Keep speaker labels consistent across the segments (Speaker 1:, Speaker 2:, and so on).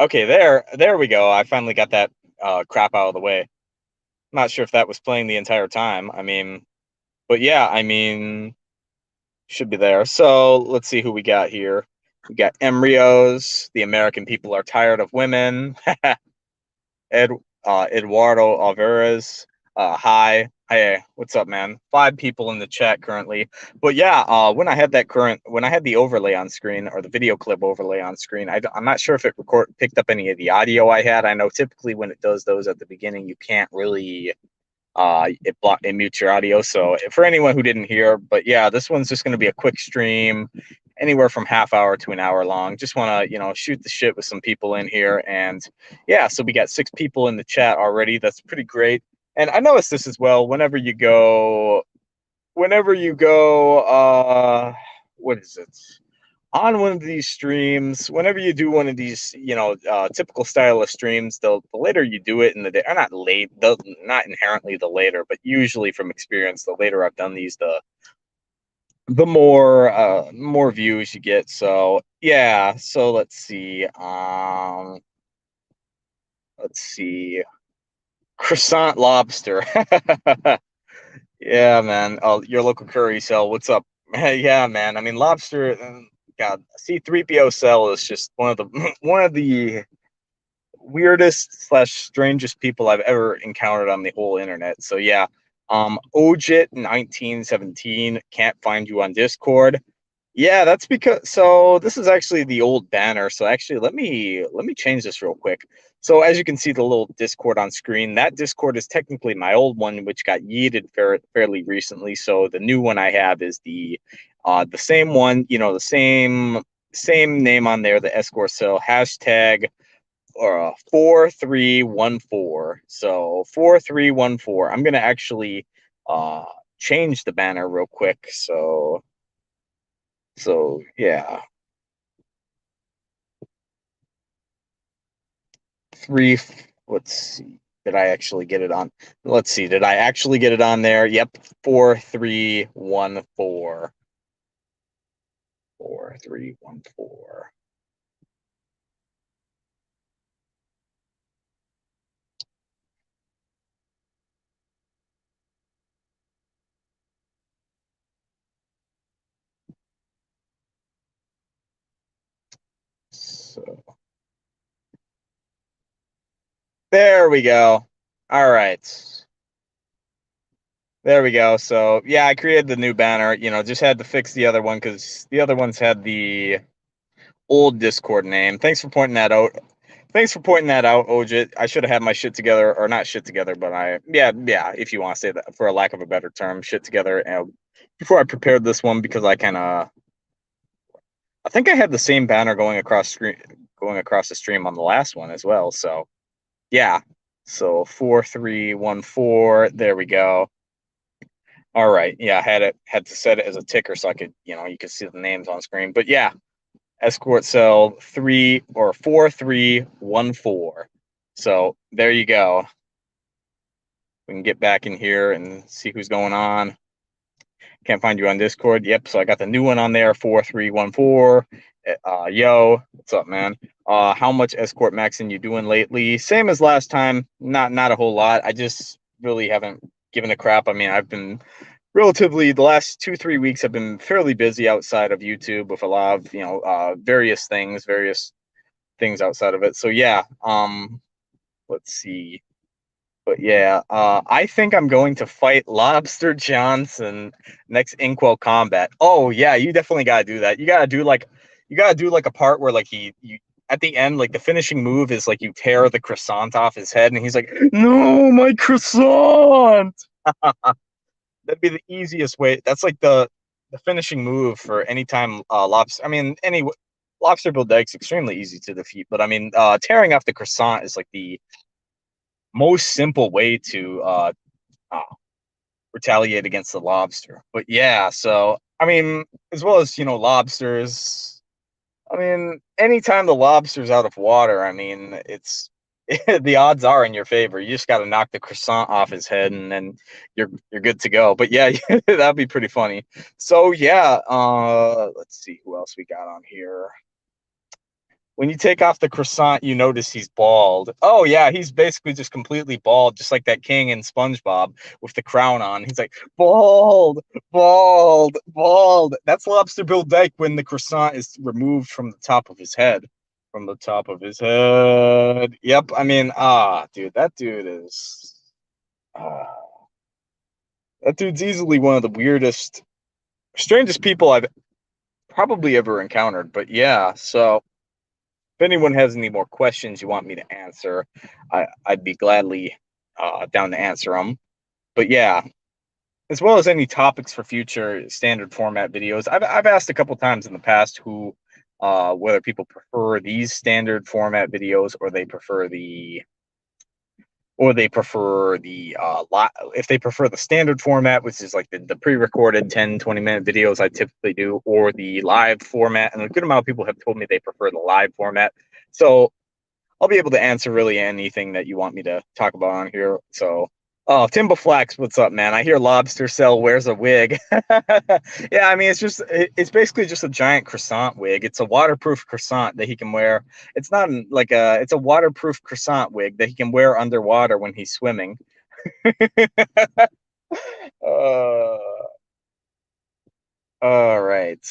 Speaker 1: Okay, there, there we go. I finally got that uh, crap out of the way. Not sure if that was playing the entire time. I mean, but yeah, I mean, should be there. So let's see who we got here. We got Embryos. The American people are tired of women. Ed, uh, Eduardo Alvarez. Uh, hi. Hey, what's up, man? Five people in the chat currently. But yeah, uh, when I had that current, when I had the overlay on screen or the video clip overlay on screen, I, am not sure if it record picked up any of the audio I had. I know typically when it does those at the beginning, you can't really, uh, it block it mutes your audio. So for anyone who didn't hear, but yeah, this one's just going to be a quick stream, anywhere from half hour to an hour long. Just want to, you know, shoot the shit with some people in here, and yeah, so we got six people in the chat already. That's pretty great and I noticed this as well. Whenever you go, whenever you go, uh, what is it? On one of these streams, whenever you do one of these, you know, uh, typical style of streams, the, the later you do it in the day, or not late, the, not inherently the later, but usually from experience, the later I've done these, the the more uh more views you get so yeah so let's see um let's see croissant lobster. yeah, man. Oh, your local curry cell. What's up? yeah, man. I mean, lobster. Uh, God, C3PO cell is just one of the one of the weirdest slash strangest people I've ever encountered on the whole internet. So yeah, um, Ojit 1917 can't find you on Discord. Yeah, that's because so this is actually the old banner. So actually, let me let me change this real quick. So as you can see the little Discord on screen, that Discord is technically my old one, which got yeeted fair, fairly recently. So the new one I have is the uh, the same one, you know, the same same name on there, the escort cell hashtag or uh, four three one four. So four three one four. I'm gonna actually uh, change the banner real quick. So so yeah, three. Let's see. Did I actually get it on? Let's see. Did I actually get it on there? Yep. Four, three, one, four. Four, three, one, four. So there we go. All right. There we go. So yeah, I created the new banner. You know, just had to fix the other one because the other ones had the old Discord name. Thanks for pointing that out. Thanks for pointing that out, Ojit. I should have had my shit together, or not shit together, but I yeah yeah. If you want to say that, for a lack of a better term, shit together. And before I prepared this one because I kind of, I think I had the same banner going across screen, going across the stream on the last one as well. So yeah. So four three one four. There we go. All right. Yeah, I had it had to set it as a ticker so I could, you know, you could see the names on screen. But yeah, escort cell three or four three one four. So there you go. We can get back in here and see who's going on. Can't find you on Discord. Yep. So I got the new one on there, four three one four. Uh, yo, what's up, man? Uh, how much escort maxing you doing lately? Same as last time. Not not a whole lot. I just really haven't given a crap. I mean, I've been relatively the last two three weeks. I've been fairly busy outside of YouTube with a lot of you know uh, various things, various things outside of it. So yeah. Um, let's see. But yeah, uh, I think I'm going to fight Lobster Johnson next Incel combat. Oh yeah, you definitely gotta do that. You gotta do like you gotta do like a part where like he you at the end like the finishing move is like you tear the croissant off his head and he's like no my croissant that'd be the easiest way that's like the the finishing move for any time uh lobster i mean any lobster build deck's extremely easy to defeat but i mean uh tearing off the croissant is like the most simple way to uh, uh retaliate against the lobster but yeah so i mean as well as you know lobsters I mean, anytime the lobster's out of water, I mean, it's the odds are in your favor. You just got to knock the croissant off his head, and then you're you're good to go. But yeah, that'd be pretty funny. So yeah, uh, let's see who else we got on here. When you take off the croissant, you notice he's bald. Oh yeah, he's basically just completely bald, just like that king in SpongeBob with the crown on. He's like bald, bald, bald. That's Lobster Bill Dyke when the croissant is removed from the top of his head. From the top of his head. Yep. I mean, ah, dude, that dude is. Ah, that dude's easily one of the weirdest, strangest people I've probably ever encountered. But yeah, so if anyone has any more questions you want me to answer, I, I'd be gladly uh, down to answer them. But yeah, as well as any topics for future standard format videos. I've, I've asked a couple times in the past who, uh, whether people prefer these standard format videos or they prefer the or they prefer the uh, lot if they prefer the standard format which is like the, the pre-recorded 10 20 minute videos i typically do or the live format and a good amount of people have told me they prefer the live format. So i'll be able to answer really anything that you want me to talk about on here. So Oh, Flax, what's up, man? I hear Lobster Cell wears a wig. yeah, I mean, it's just, it's basically just a giant croissant wig. It's a waterproof croissant that he can wear. It's not like a, it's a waterproof croissant wig that he can wear underwater when he's swimming. uh, all right.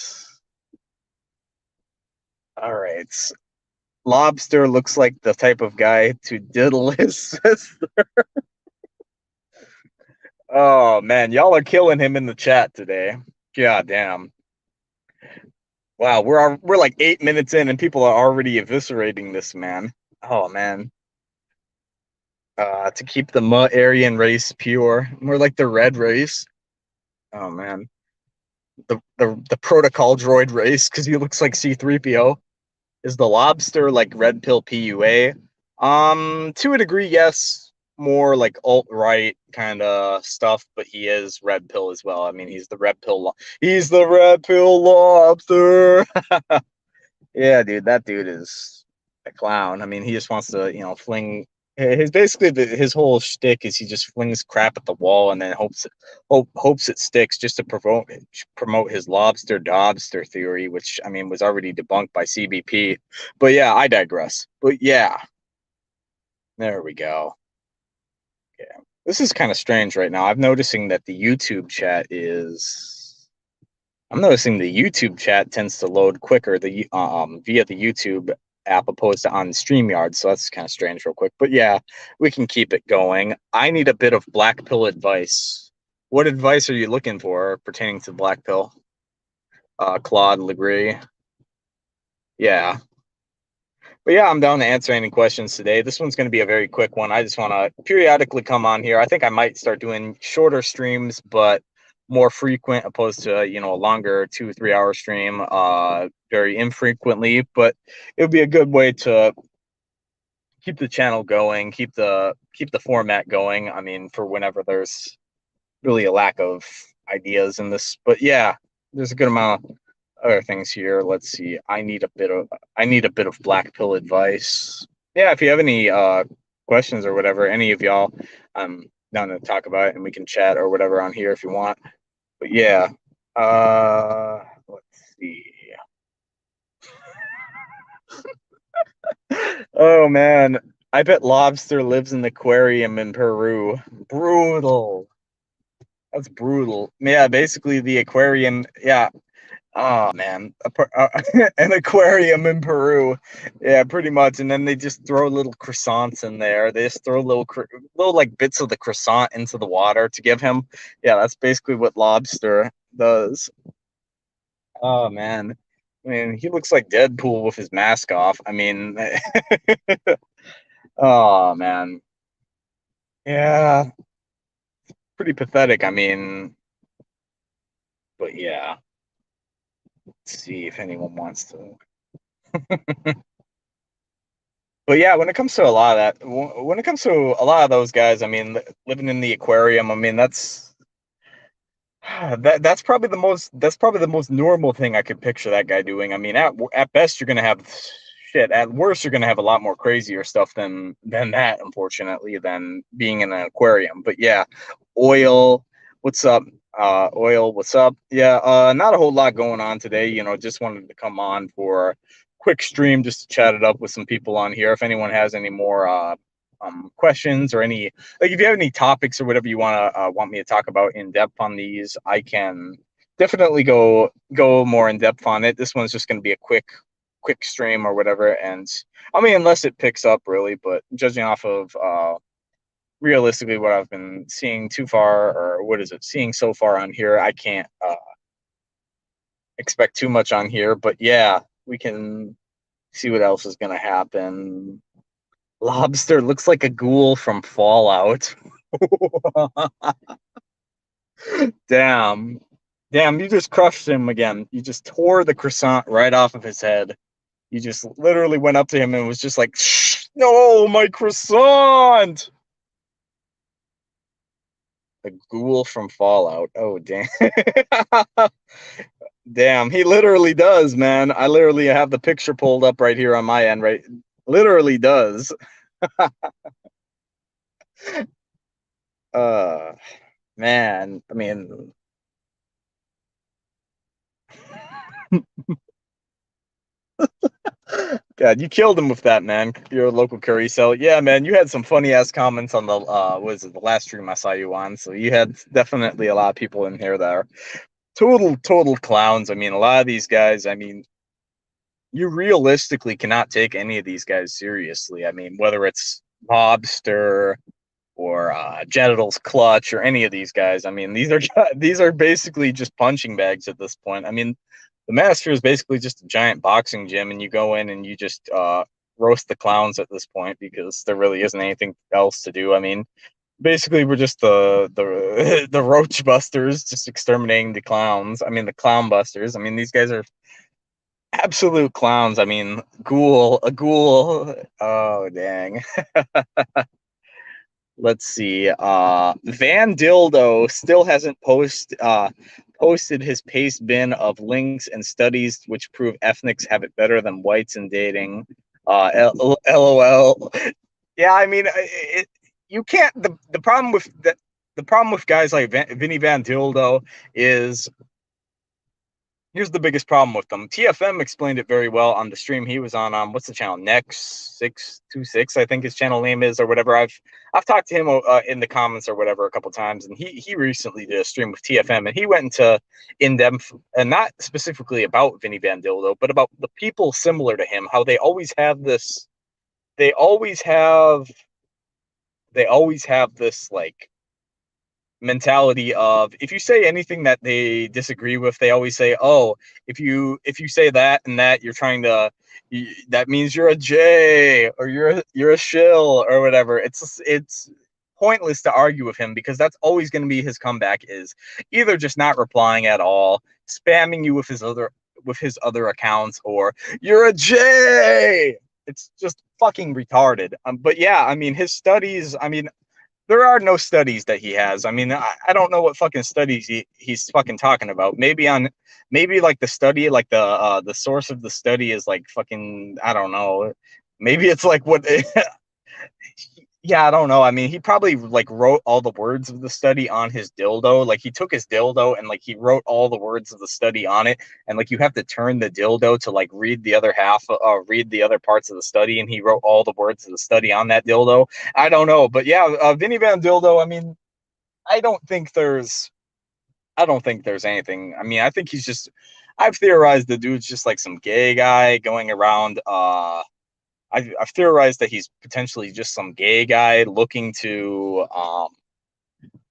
Speaker 1: All right. Lobster looks like the type of guy to diddle his sister. Oh man, y'all are killing him in the chat today. God damn. Wow, we're we're like eight minutes in and people are already eviscerating this man. Oh man. Uh, to keep the Mutt Aryan race pure, more like the red race. Oh man, the the the protocol droid race because he looks like C3PO. Is the lobster like red pill PUA? Um, to a degree, yes more like alt right kind of stuff, but he is red pill as well. I mean, he's the red pill. He's the red pill lobster. yeah, dude, that dude is a clown. I mean, he just wants to, you know, fling. Eh, his basically the, his whole shtick is he just flings crap at the wall and then hopes it, hope, hopes it sticks just to promote promote his lobster dobster theory, which I mean was already debunked by CBP. But yeah, I digress. But yeah, there we go. Yeah. This is kind of strange right now. I'm noticing that the YouTube chat is I'm noticing the YouTube chat tends to load quicker the um via the YouTube app opposed to on StreamYard. So that's kind of strange real quick. But yeah, we can keep it going. I need a bit of black pill advice. What advice are you looking for pertaining to black pill? Uh Claude Legree. Yeah. But yeah, I'm down to answer any questions today. This one's going to be a very quick one. I just want to periodically come on here. I think I might start doing shorter streams, but more frequent opposed to you know a longer two three hour stream uh very infrequently but it would be a good way to keep the channel going keep the keep the format going i mean for whenever there's really a lack of ideas in this but yeah there's a good amount of other things here. Let's see. I need a bit of I need a bit of black pill advice. Yeah, if you have any uh questions or whatever, any of y'all, I'm down to talk about it and we can chat or whatever on here if you want. But yeah. Uh let's see. oh man. I bet lobster lives in the aquarium in Peru. Brutal. That's brutal. Yeah, basically the aquarium. Yeah, Oh man, uh, an aquarium in Peru, yeah, pretty much. And then they just throw little croissants in there. They just throw little, little like bits of the croissant into the water to give him. Yeah, that's basically what lobster does. Oh man, I mean, he looks like Deadpool with his mask off. I mean, oh man, yeah, pretty pathetic. I mean, but yeah. See if anyone wants to. but yeah, when it comes to a lot of that, when it comes to a lot of those guys, I mean, living in the aquarium, I mean, that's that that's probably the most that's probably the most normal thing I could picture that guy doing. I mean, at at best, you're gonna have shit. At worst, you're gonna have a lot more crazier stuff than than that, unfortunately, than being in an aquarium. But yeah, oil. What's up? Uh, oil. What's up? Yeah, uh, not a whole lot going on today. You know, just wanted to come on for a quick stream just to chat it up with some people on here. If anyone has any more uh, um, questions or any like if you have any topics or whatever you want to uh, want me to talk about in depth on these, I can definitely go go more in depth on it. This one's just going to be a quick quick stream or whatever, and I mean unless it picks up really, but judging off of uh, realistically what I've been seeing too far or what is it seeing so far on here, I can't uh, expect too much on here. But yeah, we can see what else is going to happen. Lobster looks like a ghoul from Fallout. Damn. Damn, you just crushed him again. You just tore the croissant right off of his head. You just literally went up to him and was just like, no, my croissant. A ghoul from Fallout. Oh, damn. damn, he literally does, man. I literally have the picture pulled up right here on my end, right? Literally does. uh, man, I mean, God, you killed him with that, man. You're a local curry cell. Yeah, man, you had some funny ass comments on the uh was it the last stream I saw you on. So you had definitely a lot of people in here that are total, total clowns. I mean, a lot of these guys, I mean, you realistically cannot take any of these guys seriously. I mean, whether it's Mobster or uh, Genitals Clutch or any of these guys. I mean, these are these are basically just punching bags at this point. I mean, the Master is basically just a giant boxing gym, and you go in and you just uh, roast the clowns at this point because there really isn't anything else to do. I mean, basically we're just the the the roach busters, just exterminating the clowns. I mean, the clown busters. I mean, these guys are absolute clowns. I mean, ghoul, a ghoul. Oh dang. Let's see. Uh, Van Dildo still hasn't post uh, posted his paste bin of links and studies which prove ethnics have it better than whites in dating. Uh, LOL. Yeah, I mean, it, you can't. The, the problem with the, the problem with guys like Van, Vinny Van Dildo is here's the biggest problem with them. TFM explained it very well on the stream he was on. Um, what's the channel? Next six two six, I think his channel name is, or whatever. I've I've talked to him uh, in the comments or whatever a couple times, and he he recently did a stream with TFM, and he went into in depth, and not specifically about Vinny Van Dildo, but about the people similar to him, how they always have this, they always have, they always have this like mentality of if you say anything that they disagree with they always say oh if you if you say that and that you're trying to that means you're a j or you're you're a shill or whatever. It's it's pointless to argue with him because that's always going to be his comeback is either just not replying at all spamming you with his other with his other accounts or you're a j. It's just fucking retarded. Um, but yeah i mean his studies i mean there are no studies that he has. I mean, I, I don't know what fucking studies he, he's fucking talking about. Maybe on maybe like the study, like the uh the source of the study is like fucking I don't know. Maybe it's like what yeah, I don't know. I mean, he probably like wrote all the words of the study on his dildo. Like he took his dildo and like he wrote all the words of the study on it. And like you have to turn the dildo to like read the other half, uh, read the other parts of the study. And he wrote all the words of the study on that dildo. I don't know, but yeah, uh, Vinny Van Dildo. I mean, I don't think there's, I don't think there's anything. I mean, I think he's just. I've theorized the dude's just like some gay guy going around. uh I've, I've theorized that he's potentially just some gay guy looking to um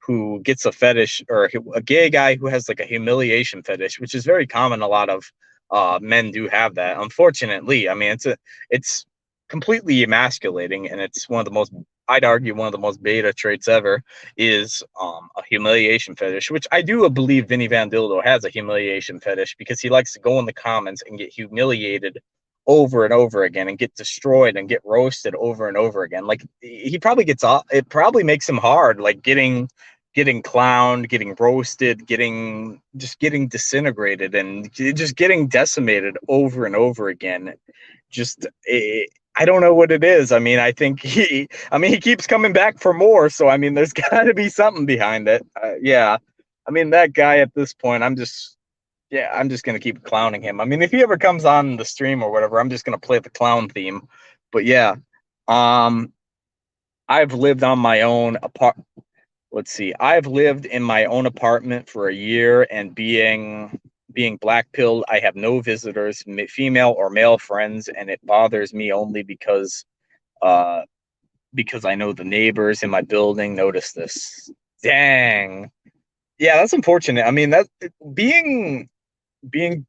Speaker 1: who gets a fetish or a gay guy who has like a humiliation fetish, which is very common. A lot of uh, men do have that. Unfortunately, I mean it's a it's completely emasculating, and it's one of the most I'd argue one of the most beta traits ever is um, a humiliation fetish, which I do believe Vinny Van Dildo has a humiliation fetish because he likes to go in the comments and get humiliated over and over again and get destroyed and get roasted over and over again. Like he probably gets off it probably makes him hard, like getting getting clowned, getting roasted, getting just getting disintegrated and just getting decimated over and over again. Just it, I don't know what it is. I mean, I think he I mean he keeps coming back for more, so I mean there's got to be something behind it. Uh, yeah. I mean that guy at this point, I'm just yeah, I'm just gonna keep clowning him. I mean, if he ever comes on the stream or whatever, I'm just gonna play the clown theme. But yeah, um, I've lived on my own apart. Let's see, I've lived in my own apartment for a year, and being being black pilled, I have no visitors, female or male friends, and it bothers me only because, uh, because I know the neighbors in my building notice this. Dang. Yeah, that's unfortunate. I mean, that being being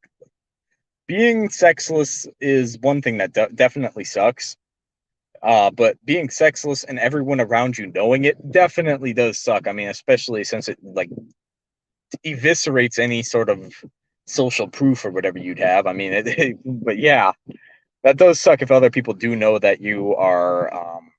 Speaker 1: being sexless is one thing that de- definitely sucks. Uh, but being sexless and everyone around you knowing it definitely does suck. I mean, especially since it like eviscerates any sort of social proof or whatever you'd have. I mean, it, it, but yeah, that does suck if other people do know that you are um,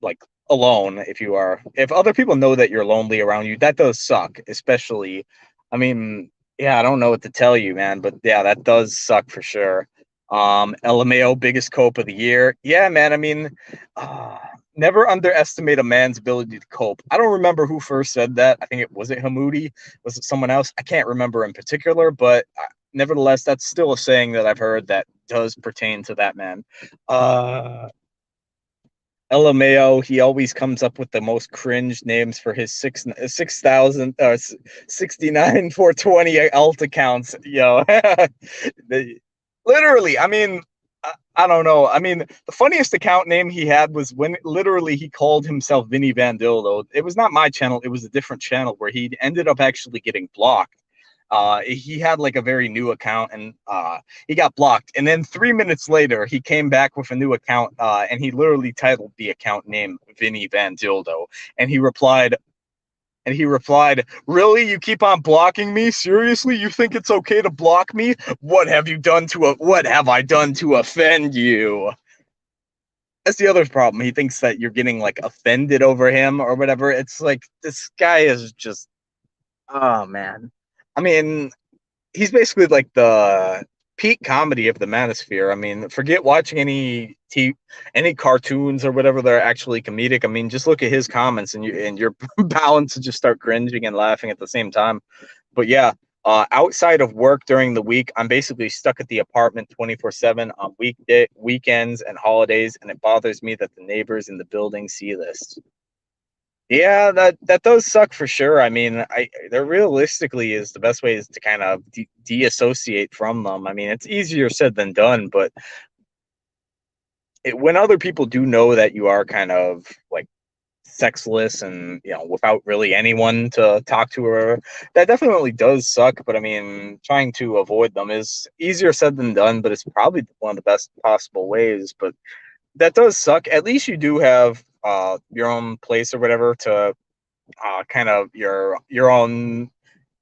Speaker 1: like alone. If you are, if other people know that you're lonely around you, that does suck. Especially, I mean, yeah, I don't know what to tell you, man, but yeah, that does suck for sure. Um, LMAO biggest cope of the year. Yeah, man. I mean, uh, never underestimate a man's ability to cope. I don't remember who first said that. I think it was it Hamoudi. Was it someone else? I can't remember in particular, but uh, nevertheless, that's still a saying that I've heard that does pertain to that man. Uh, LMAO, he always comes up with the most cringe names for his six six thousand uh sixty nine four twenty alt accounts. Yo, the, literally, I mean, I, I, don't know. I mean, the funniest account name he had was when literally he called himself Vinny Vandildo. It was not my channel; it was a different channel where he ended up actually getting blocked uh, he had like a very new account and uh, he got blocked. And then three minutes later, he came back with a new account uh, and he literally titled the account name Vinny Van Dildo. And he replied, and he replied, Really? You keep on blocking me? Seriously? You think it's okay to block me? What have you done to a what have I done to offend you? That's the other problem. He thinks that you're getting like offended over him or whatever. It's like this guy is just oh man. I mean, he's basically like the peak comedy of the manosphere. I mean, forget watching any t- any cartoons or whatever they're actually comedic. I mean, just look at his comments and you and you're bound to just start cringing and laughing at the same time. But yeah, uh, outside of work during the week, I'm basically stuck at the apartment 24 7 on weekday weekends and holidays, and it bothers me that the neighbors in the building see this. Yeah, that that does suck for sure. I mean, I there realistically is the best way is to kind of de- deassociate from them. I mean, it's easier said than done, but it, when other people do know that you are kind of like sexless and you know without really anyone to talk to or that definitely does suck but i mean trying to avoid them is easier said than done but it's probably one of the best possible ways but that does suck at least you do have uh, your own place or whatever to uh, kind of your your own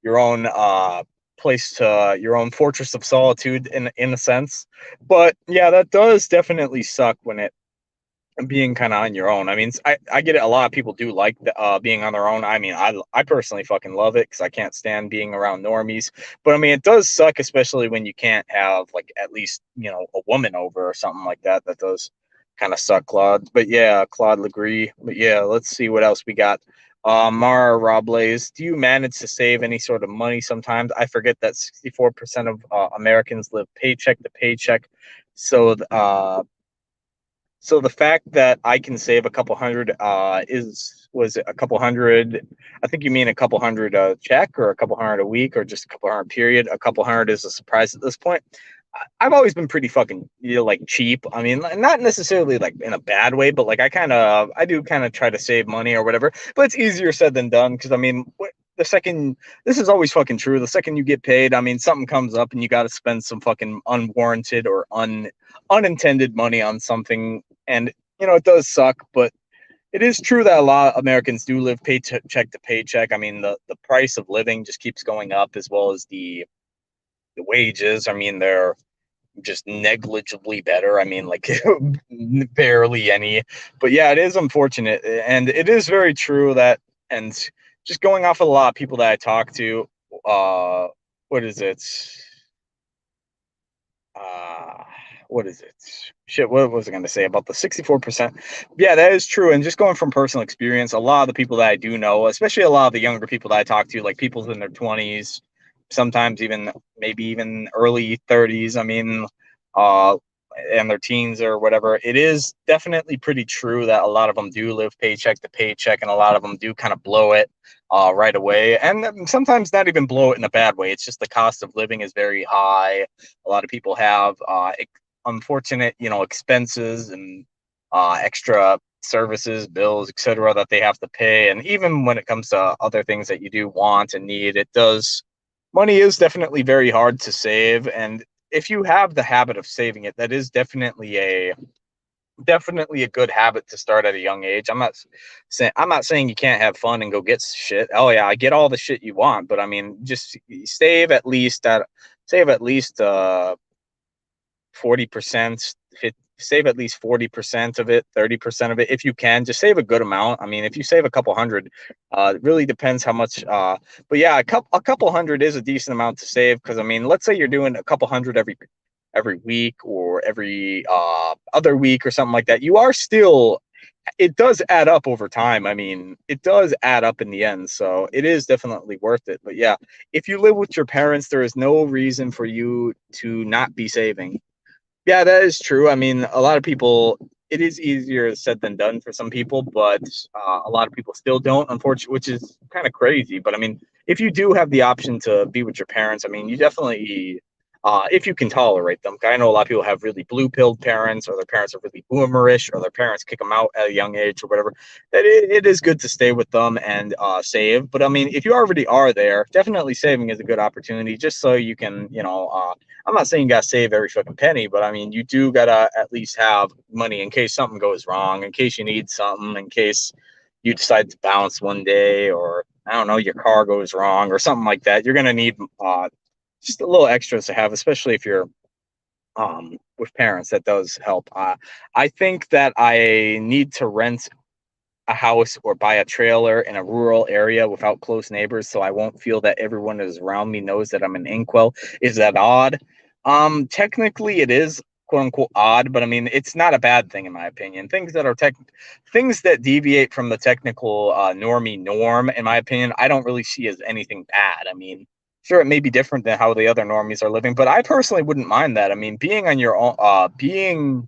Speaker 1: your own uh, place to your own fortress of solitude in in a sense. But yeah, that does definitely suck when it being kind of on your own. I mean, I, I get it. A lot of people do like the, uh, being on their own. I mean, I, I personally fucking love it because I can't stand being around normies. But I mean, it does suck, especially when you can't have like at least, you know, a woman over or something like that. That does kind of suck, Claude. But yeah, Claude Legree. But yeah, let's see what else we got. Uh, Mara Robles, do you manage to save any sort of money sometimes? I forget that 64% of uh, Americans live paycheck to paycheck. So, uh, so the fact that I can save a couple hundred uh, is was a couple hundred. I think you mean a couple hundred a check or a couple hundred a week or just a couple hundred period. A couple hundred is a surprise at this point. I've always been pretty fucking you know, like cheap. I mean, not necessarily like in a bad way, but like I kind of I do kind of try to save money or whatever. But it's easier said than done because I mean, the second this is always fucking true. The second you get paid, I mean, something comes up and you got to spend some fucking unwarranted or un unintended money on something, and you know it does suck, but it is true that a lot of Americans do live paycheck to paycheck. I mean, the the price of living just keeps going up as well as the the wages. I mean, they're just negligibly better. I mean, like barely any. But yeah, it is unfortunate, and it is very true that. And just going off of a lot of people that I talk to, uh, what is it? Uh, what is it? Shit, what was I going to say about the 64%? Yeah, that is true. And just going from personal experience, a lot of the people that I do know, especially a lot of the younger people that I talk to, like people in their 20s, sometimes even maybe even early 30s. I mean, uh, and their teens or whatever, it is definitely pretty true that a lot of them do live paycheck to paycheck, and a lot of them do kind of blow it uh, right away, and sometimes not even blow it in a bad way. It's just the cost of living is very high. A lot of people have uh, unfortunate, you know, expenses and uh, extra services, bills, etc., that they have to pay, and even when it comes to other things that you do want and need, it does. Money is definitely very hard to save, and if you have the habit of saving it, that is definitely a definitely a good habit to start at a young age. I'm not saying I'm not saying you can't have fun and go get shit. Oh yeah, I get all the shit you want, but I mean just save at least at save at least uh 40%, save at least 40% of it, 30% of it if you can. Just save a good amount. I mean, if you save a couple hundred, uh, it really depends how much. Uh, but yeah, a couple a couple hundred is a decent amount to save because I mean, let's say you're doing a couple hundred every every week or every uh, other week or something like that. You are still it does add up over time. I mean, it does add up in the end. So it is definitely worth it. But yeah, if you live with your parents, there is no reason for you to not be saving. Yeah, that is true. I mean, a lot of people, it is easier said than done for some people, but uh, a lot of people still don't, unfortunately, which is kind of crazy. But I mean, if you do have the option to be with your parents, I mean, you definitely uh, if you can tolerate them. I know a lot of people have really blue pilled parents, or their parents are really boomerish, or their parents kick them out at a young age, or whatever. That it, it is good to stay with them and uh, save. But I mean, if you already are there, definitely saving is a good opportunity, just so you can, you know. Uh, I'm not saying you gotta save every fucking penny, but I mean, you do gotta at least have money in case something goes wrong, in case you need something, in case you decide to bounce one day, or I don't know, your car goes wrong or something like that. You're gonna need uh, just a little extras to have, especially if you're um, with parents. That does help. Uh, I think that I need to rent a house or buy a trailer in a rural area without close neighbors, so I won't feel that everyone is around me knows that I'm an incel. Is that odd? Um, technically, it is quote unquote odd, but I mean it's not a bad thing in my opinion. Things that are tech, things that deviate from the technical uh, normie norm, in my opinion, I don't really see as anything bad. I mean, sure it may be different than how the other normies are living but i personally wouldn't mind that. I mean being on your own uh being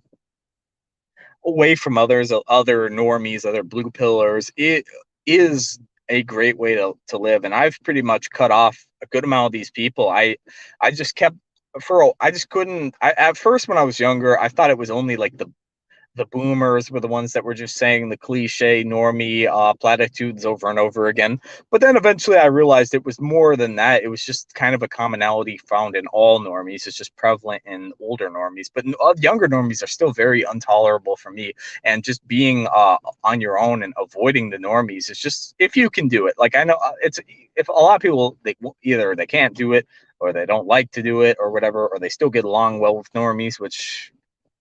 Speaker 1: away from others other normies other blue pillars it is a great way to, to live and i've pretty much cut off a good amount of these people. I i just kept for i just couldn't I, at first when i was younger i thought it was only like the the boomers were the ones that were just saying the cliche normie uh, platitudes over and over again. But then eventually I realized it was more than that. It was just kind of a commonality found in all normies. It's just prevalent in older normies. But uh, younger normies are still very intolerable for me. And just being uh, on your own and avoiding the normies is just, if you can do it. Like I know uh, it's, if a lot of people, they either they can't do it or they don't like to do it or whatever, or they still get along well with normies, which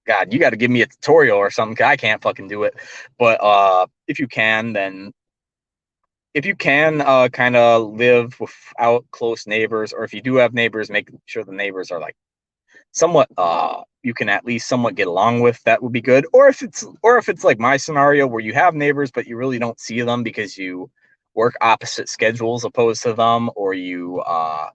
Speaker 1: God, you got to give me a tutorial or something. I can't fucking do it. But uh, if you can, then if you can uh, kind of live without close neighbors, or if you do have neighbors, make sure the neighbors are like somewhat uh you can at least somewhat get along with that would be good or if it's or if it's like my scenario where you have neighbors but you really don't see them because you work opposite schedules opposed to them or you uh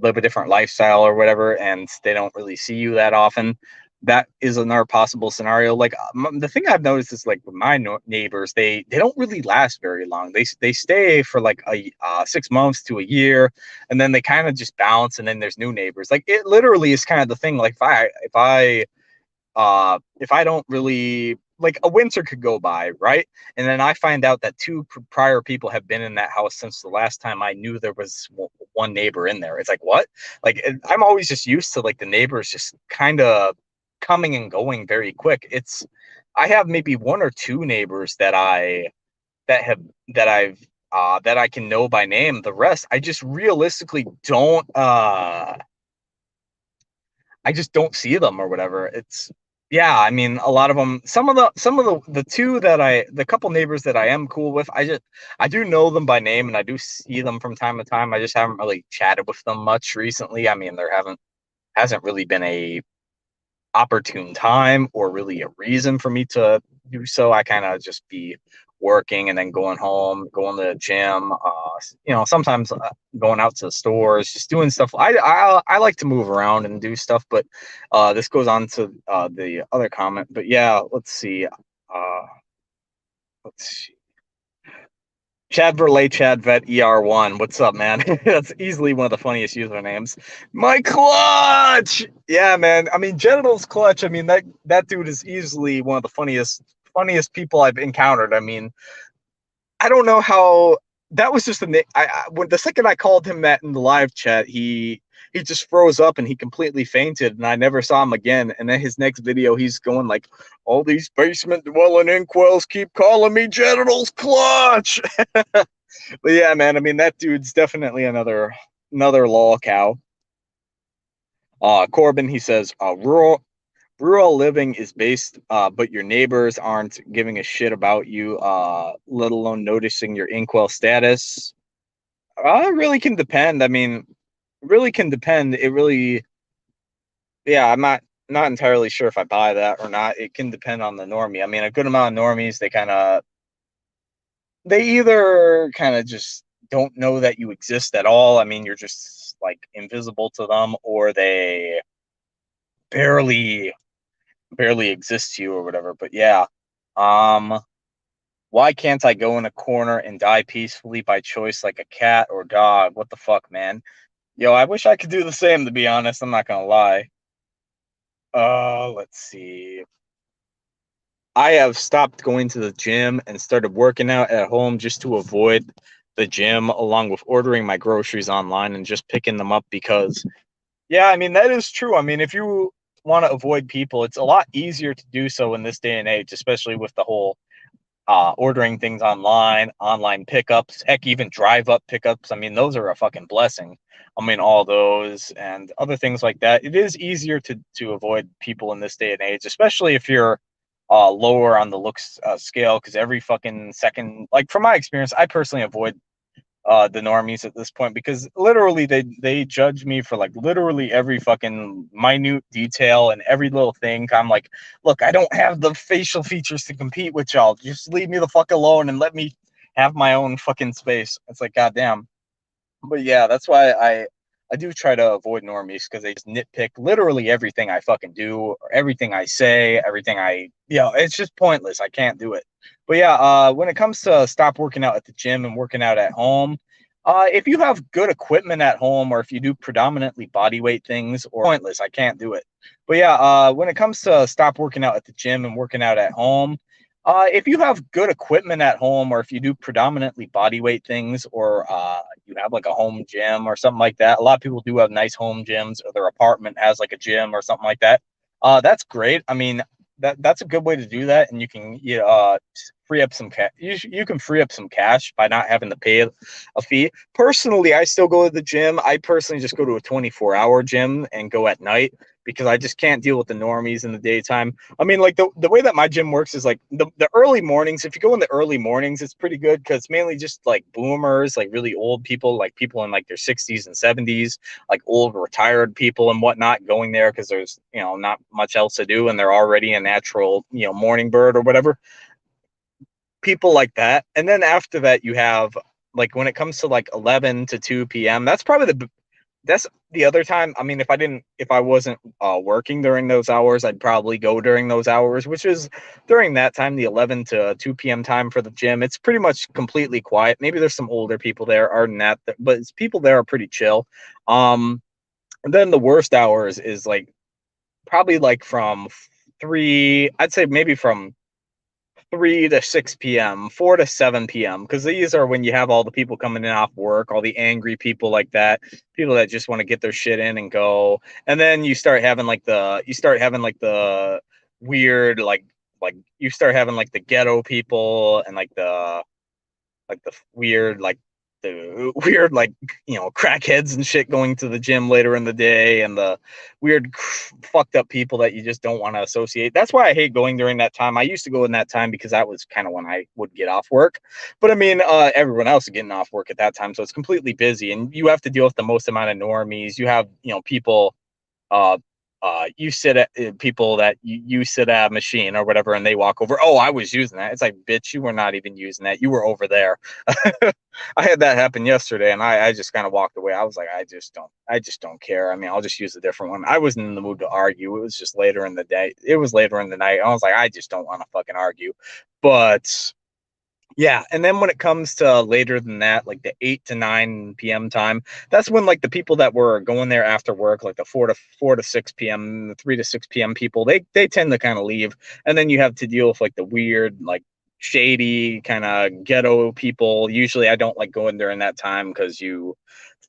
Speaker 1: live a different lifestyle or whatever and they don't really see you that often that is another possible scenario. Like um, the thing I've noticed is like with my no- neighbors, they they don't really last very long. They they stay for like a uh, six months to a year, and then they kind of just bounce. And then there's new neighbors. Like it literally is kind of the thing. Like if I if I uh if I don't really like a winter could go by, right? And then I find out that two prior people have been in that house since the last time I knew there was one neighbor in there. It's like what? Like I'm always just used to like the neighbors just kind of coming and going very quick. It's I have maybe one or two neighbors that I that have that I've uh that I can know by name. The rest I just realistically don't uh I just don't see them or whatever. It's yeah, I mean a lot of them some of the some of the the two that I the couple neighbors that I am cool with, I just I do know them by name and I do see them from time to time. I just haven't really chatted with them much recently. I mean, there haven't hasn't really been a opportune time or really a reason for me to do so. I kind of just be working and then going home, going to the gym. Uh, you know, sometimes uh, going out to the stores, just doing stuff. I, I I like to move around and do stuff, but uh, this goes on to uh, the other comment. But yeah, let's see. Uh, let's see. Chad Verlay, Chad Vet ER1. What's up, man? That's easily one of the funniest usernames. My clutch. Yeah, man. I mean, genitals clutch. I mean that that dude is easily one of the funniest funniest people I've encountered. I mean, I don't know how that was just the I, I when the second I called him that in the live chat, he he just froze up and he completely fainted and I never saw him again. And then his next video, he's going like, all these basement dwelling incels keep calling me genitals clutch. but yeah, man, I mean, that dude's definitely another, another lolcow. Uh, Corbin, he says, uh, rural, rural living is based, uh, but your neighbors aren't giving a shit about you, uh, let alone noticing your incel status. Uh, it really can depend. I mean, really can depend. It really, yeah, I'm not not entirely sure if I buy that or not. It can depend on the normie. I mean, a good amount of normies, they kind of, they either kind of just don't know that you exist at all. I mean, you're just like invisible to them, or they barely, barely exist to you or whatever. But yeah, um, why can't I go in a corner and die peacefully by choice like a cat or dog? What the fuck, man? Yo, I wish I could do the same, to be honest. I'm not gonna lie. Uh, let's see. I have stopped going to the gym and started working out at home just to avoid the gym, along with ordering my groceries online and just picking them up because, yeah, I mean, that is true. I mean, if you want to avoid people, it's a lot easier to do so in this day and age, especially with the whole ordering things online, online pickups, heck, even drive up pickups. I mean, those are a fucking blessing. I mean, all those and other things like that. It is easier to to avoid people in this day and age, especially if you're uh, lower on the looks uh, scale. Because every fucking second, like from my experience, I personally avoid uh, the normies at this point because literally they they judge me for like literally every fucking minute detail and every little thing. I'm like, look, I don't have the facial features to compete with y'all. Just leave me the fuck alone and let me have my own fucking space. It's like, goddamn. But yeah, that's why I I do try to avoid normies because they just nitpick literally everything I fucking do, or everything I say, everything I, you know, it's just pointless. I can't do it. But yeah, uh, when it comes to stop working out at the gym and working out at home, uh, if you have good equipment at home, or if you do predominantly body weight things, or pointless, I can't do it. But yeah, uh, when it comes to stop working out at the gym and working out at home, uh, if you have good equipment at home, or if you do predominantly body weight things, or uh, you have like a home gym or something like that, a lot of people do have nice home gyms, or their apartment has like a gym or something like that. Uh, that's great. I mean, that that's a good way to do that, and you can you know, uh, free up some cash. You, you can free up some cash by not having to pay a fee. Personally, I still go to the gym. I personally just go to a 24 hour gym and go at night because I just can't deal with the normies in the daytime. I mean, like the, the way that my gym works is like the, the early mornings. If you go in the early mornings, it's pretty good because mainly just like boomers, like really old people, like people in like their 60s and 70s, like old retired people and whatnot going there because there's, you know, not much else to do and they're already a natural, you know, morning bird or whatever. People like that. And then after that, you have like when it comes to like 11 to 2 p.m., that's probably the that's the other time i mean if i didn't if i wasn't uh, working during those hours i'd probably go during those hours which is during that time the 11 to 2 p.m time for the gym. It's pretty much completely quiet. Maybe there's some older people there are not that but people there are pretty chill. Um and then the worst hours is like probably like from three i'd say maybe from 3 to 6 p.m., 4 to 7 p.m., because these are when you have all the people coming in off work, all the angry people like that, people that just want to get their shit in and go. And then you start having like the, you start having like the weird, like, like you start having like the ghetto people and like the, like the weird, like weird like you know crackheads and shit going to the gym later in the day and the weird fucked up people that you just don't want to associate. That's why i hate going during that time. I used to go in that time because that was kind of when i would get off work. But i mean uh, everyone else is getting off work at that time so it's completely busy and you have to deal with the most amount of normies. You have you know people uh uh, you sit at uh, people that you, you sit at a machine or whatever, and they walk over. Oh, I was using that. It's like, bitch, you were not even using that. You were over there. I had that happen yesterday, and I, I just kind of walked away. I was like, I just don't, I just don't care. I mean, I'll just use a different one. I wasn't in the mood to argue. It was just later in the day. It was later in the night. I was like, I just don't want to fucking argue. But yeah, and then when it comes to later than that, like the 8 to 9 p.m. time, that's when like the people that were going there after work, like the 4 to 4 to 6 p.m., the 3 to 6 p.m. people, they they tend to kind of leave. And then you have to deal with like the weird like shady kind of ghetto people. Usually I don't like going during that time cuz you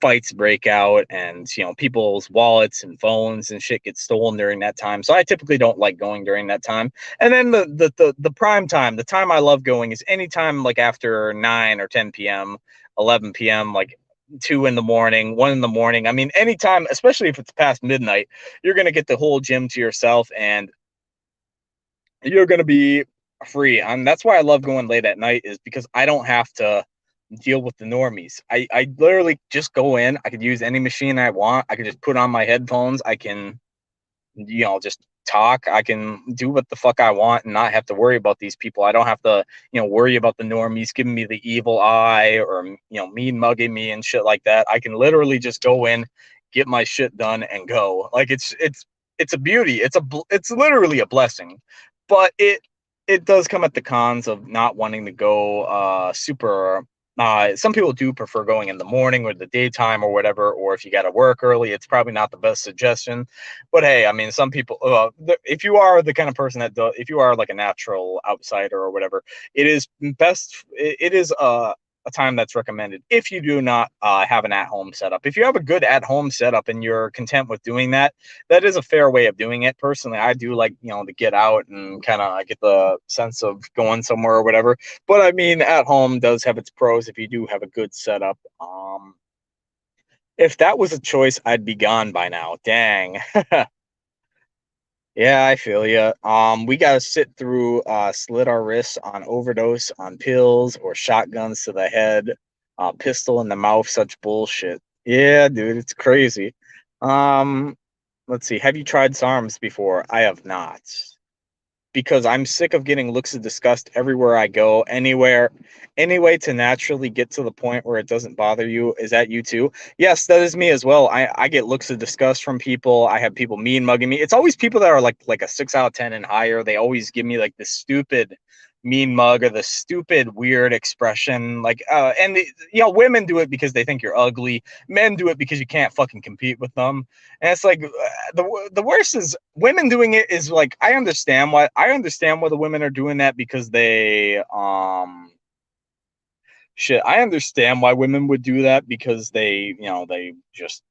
Speaker 1: fights break out and you know people's wallets and phones and shit get stolen during that time. So i typically don't like going during that time. And then the the the, the prime time the time i love going is anytime like after 9 or 10 p.m 11 p.m like two in the morning one in the morning. I mean anytime especially if it's past midnight you're going to get the whole gym to yourself and you're going to be free. And that's why i love going late at night is because i don't have to deal with the normies. I, I literally just go in. I could use any machine I want. I could just put on my headphones. I can, you know, just talk. I can do what the fuck I want and not have to worry about these people. I don't have to, you know, worry about the normies giving me the evil eye or, you know, mean mugging me and shit like that. I can literally just go in, get my shit done and go. Like it's, it's, it's a beauty. It's a, it's literally a blessing, but it, it does come at the cons of not wanting to go uh super uh, some people do prefer going in the morning or the daytime or whatever, or if you got to work early, it's probably not the best suggestion. But hey, I mean, some people, uh, if you are the kind of person that does, if you are like a natural outsider or whatever, it is best, it is uh, a time that's recommended if you do not uh, have an at-home setup. If you have a good at-home setup and you're content with doing that, that is a fair way of doing it. Personally, I do like you know to get out and kind of get the sense of going somewhere or whatever. But I mean, at home does have its pros if you do have a good setup. Um, if that was a choice, I'd be gone by now. Dang. Yeah, I feel you. Um, we gotta sit through uh, slit our wrists on overdose on pills or shotguns to the head, uh, pistol in the mouth, such bullshit. Yeah, dude, it's crazy. Um, let's see. Have you tried SARMs before? I have not because I'm sick of getting looks of disgust everywhere I go, anywhere, any way to naturally get to the point where it doesn't bother you. Is that you too? Yes, that is me as well. I, I get looks of disgust from people. I have people mean mugging me. It's always people that are like like a six out of ten and higher. They always give me like this stupid mean mug or the stupid weird expression like uh and you know women do it because they think you're ugly. Men do it because you can't fucking compete with them. And it's like uh, the the worst is women doing it is like i understand why i understand why the women are doing that because they um shit i understand why women would do that because they you know they just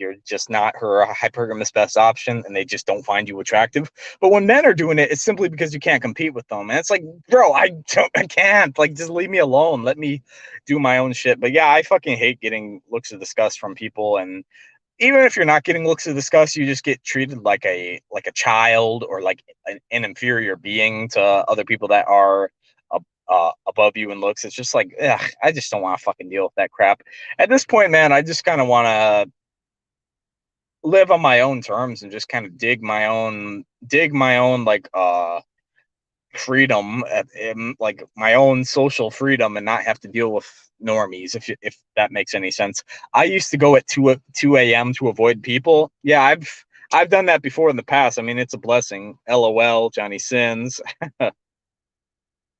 Speaker 1: you're just not her hypergamous best option and they just don't find you attractive. But when men are doing it, it's simply because you can't compete with them. And it's like, bro, I don't I can't. Like just leave me alone. Let me do my own shit. But yeah, I fucking hate getting looks of disgust from people and even if you're not getting looks of disgust, you just get treated like a like a child or like an, an inferior being to other people that are uh, above you in looks. It's just like, ugh, I just don't want to fucking deal with that crap. At this point, man, I just kind of want to live on my own terms and just kind of dig my own dig my own like uh freedom at, like my own social freedom and not have to deal with normies if if that makes any sense. I used to go at 2 2 a.m to avoid people. Yeah i've i've done that before in the past. I mean it's a blessing. Lol johnny sins.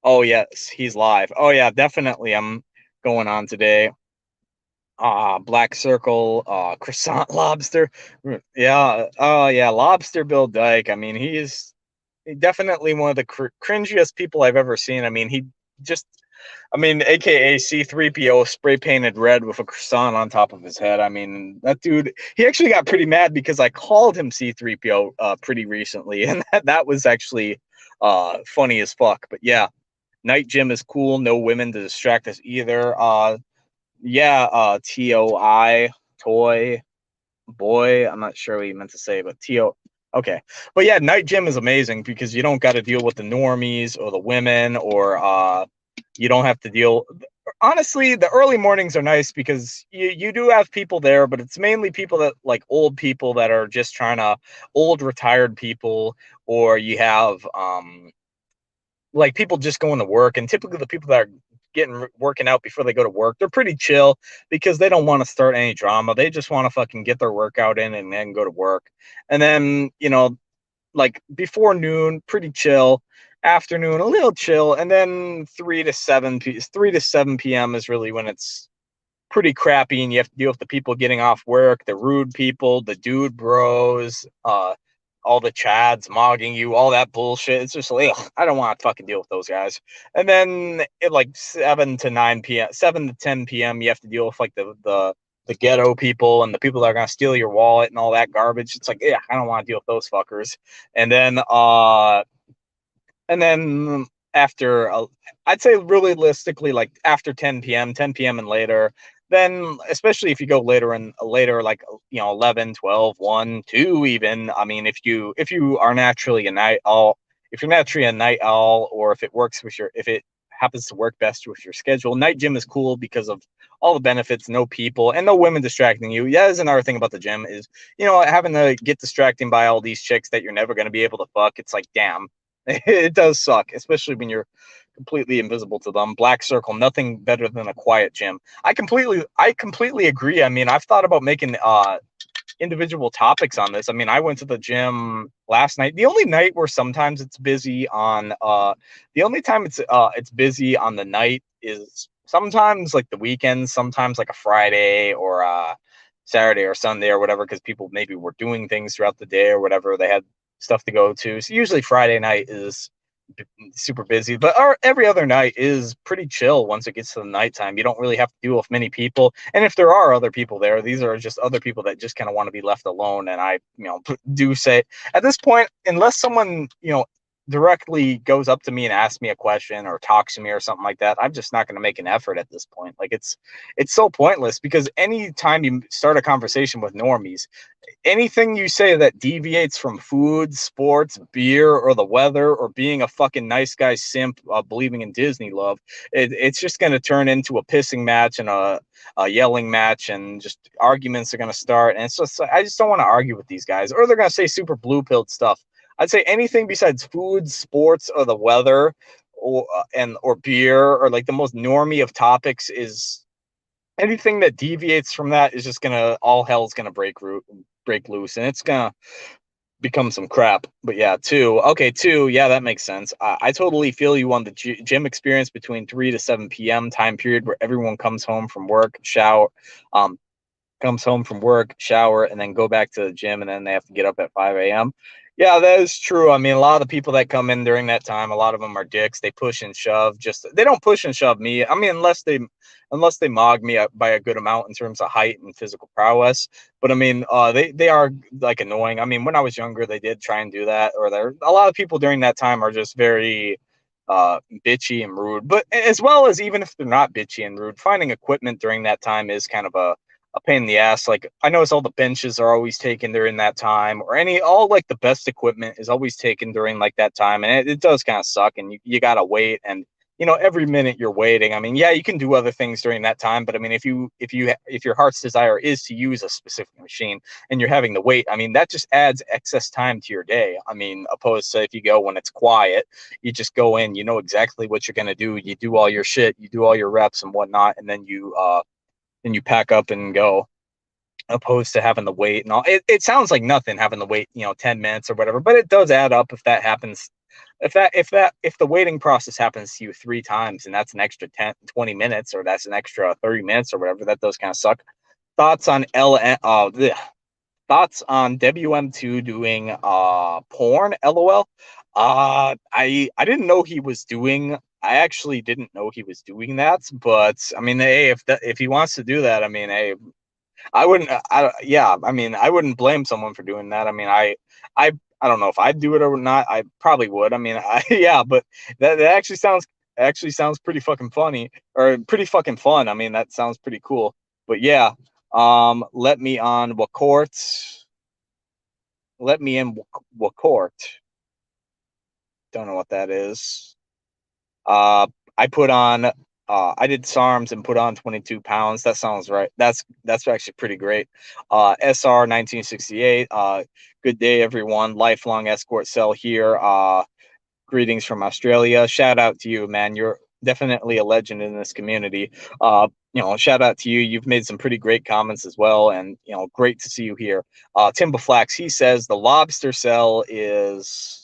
Speaker 1: Oh yes he's live. Oh yeah definitely i'm going on today uh black circle uh croissant lobster. Yeah oh yeah lobster bill dyke i mean he's definitely one of the cr- cringiest people i've ever seen. I mean he just i mean aka c3po spray painted red with a croissant on top of his head. I mean that dude he actually got pretty mad because i called him c3po uh pretty recently and that, that was actually uh funny as fuck. But yeah night gym is cool. No women to distract us either. Uh yeah, uh, T O I toy boy. I'm not sure what you meant to say, but T O. Okay, but yeah, night gym is amazing because you don't got to deal with the normies or the women, or uh, you don't have to deal, honestly, the early mornings are nice because you you do have people there, but it's mainly people that like old people that are just trying to old retired people, or you have um like people just going to work, and typically the people that are getting working out before they go to work, they're pretty chill because they don't want to start any drama. They just want to fucking get their workout in and then go to work. And then you know, like before noon, pretty chill afternoon a little chill and then 3 to 7 p 3 to 7 p.m is really when it's pretty crappy and you have to deal with the people getting off work the rude people the dude bros uh all the chads mogging you all that bullshit it's just like ugh, i don't want to fucking deal with those guys and then at like 7 to 9 p.m 7 to 10 p.m you have to deal with like the the the ghetto people and the people that are gonna steal your wallet and all that garbage. It's like, yeah, I don't want to deal with those fuckers. And then uh and then after uh, i'd say realistically like after 10 p.m 10 p.m and later then especially if you go later and later like you know 11 12 1 2 even i mean if you if you are naturally a night owl if you're naturally a night owl or if it works with your if it happens to work best with your schedule night gym is cool because of all the benefits no people and no women distracting you. Yeah is another thing about the gym is you know having to get distracting by all these chicks that you're never going to be able to fuck it's like damn it does suck, especially when you're completely invisible to them. Black circle, nothing better than a quiet gym. I completely, I completely agree. I mean, I've thought about making uh individual topics on this. I mean, I went to the gym last night. The only night where sometimes it's busy on uh the only time it's uh it's busy on the night is sometimes like the weekends, sometimes like a Friday or uh Saturday or Sunday or whatever, because people maybe were doing things throughout the day or whatever. They had stuff to go to. So usually Friday night is super busy, but our, every other night is pretty chill once it gets to the nighttime. You don't really have to deal with many people. And if there are other people there, these are just other people that just kind of want to be left alone. And I, you know, do say at this point, unless someone, you know, directly goes up to me and asks me a question or talks to me or something like that, I'm just not going to make an effort at this point. Like it's it's so pointless because anytime you start a conversation with normies, anything you say that deviates from food, sports, beer, or the weather, or being a fucking nice guy simp uh, believing in Disney love, it, it's just going to turn into a pissing match and a, a yelling match, and just arguments are going to start. And it's just I just don't want to argue with these guys, or they're going to say super blue pilled stuff I'd say anything besides food, sports, or the weather, or uh, and or beer, or like the most normie of topics is anything that deviates from that is just gonna all hell's gonna break root break loose, and it's gonna become some crap. But yeah, two. Okay, two. Yeah, that makes sense. I, I totally feel you on the gym experience between 3 to 7 p.m. time period where everyone comes home from work, shower, um, comes home from work, shower, and then go back to the gym, and then they have to get up at 5 a.m. Yeah, that is true. I mean, a lot of the people that come in during that time, a lot of them are dicks. They push and shove. Just they don't push and shove me. I mean, unless they unless they mog me by a good amount in terms of height and physical prowess. But I mean, uh, they they are like annoying. I mean, when I was younger, they did try and do that. Or there a lot of people during that time are just very uh, bitchy and rude. But as well as even if they're not bitchy and rude, finding equipment during that time is kind of a a pain in the ass. Like I notice all the benches are always taken during that time, or any all like the best equipment is always taken during like that time, and it, it does kind of suck. And you, you gotta wait, and you know every minute you're waiting. I mean, yeah, you can do other things during that time, but I mean, if you if you if your heart's desire is to use a specific machine and you're having to wait, I mean, that just adds excess time to your day. I mean, opposed to if you go when it's quiet, you just go in, you know exactly what you're gonna do, you do all your shit, you do all your reps and whatnot, and then you uh and you pack up and go opposed to having to wait and all it, it sounds like nothing having to wait you know 10 minutes or whatever but it does add up if that happens if that if that if the waiting process happens to you three times and that's an extra 10 20 minutes or that's an extra 30 minutes or whatever that does kind of suck. Thoughts on l uh the thoughts on wm2 doing uh porn lol uh i i didn't know he was doing I actually didn't know he was doing that, but I mean, hey, if that if he wants to do that, I mean, hey, I wouldn't. I yeah, I mean, I wouldn't blame someone for doing that. I mean, I I I don't know if I'd do it or not. I probably would. I mean, I yeah, but that, that actually sounds actually sounds pretty fucking funny or pretty fucking fun. I mean, that sounds pretty cool. But yeah, um, let me on what court? Let me in what court? Don't know what that is. Uh, I put on uh, I did SARMs and put on 22 pounds. That sounds right. That's that's actually pretty great. Uh, SR 1968. Uh, good day, everyone. Lifelong escort cell here. Uh, greetings from Australia. Shout out to you, man. You're definitely a legend in this community. Uh, you know, shout out to you. You've made some pretty great comments as well, and you know, great to see you here. Uh, Timber Flax, he says the lobster cell is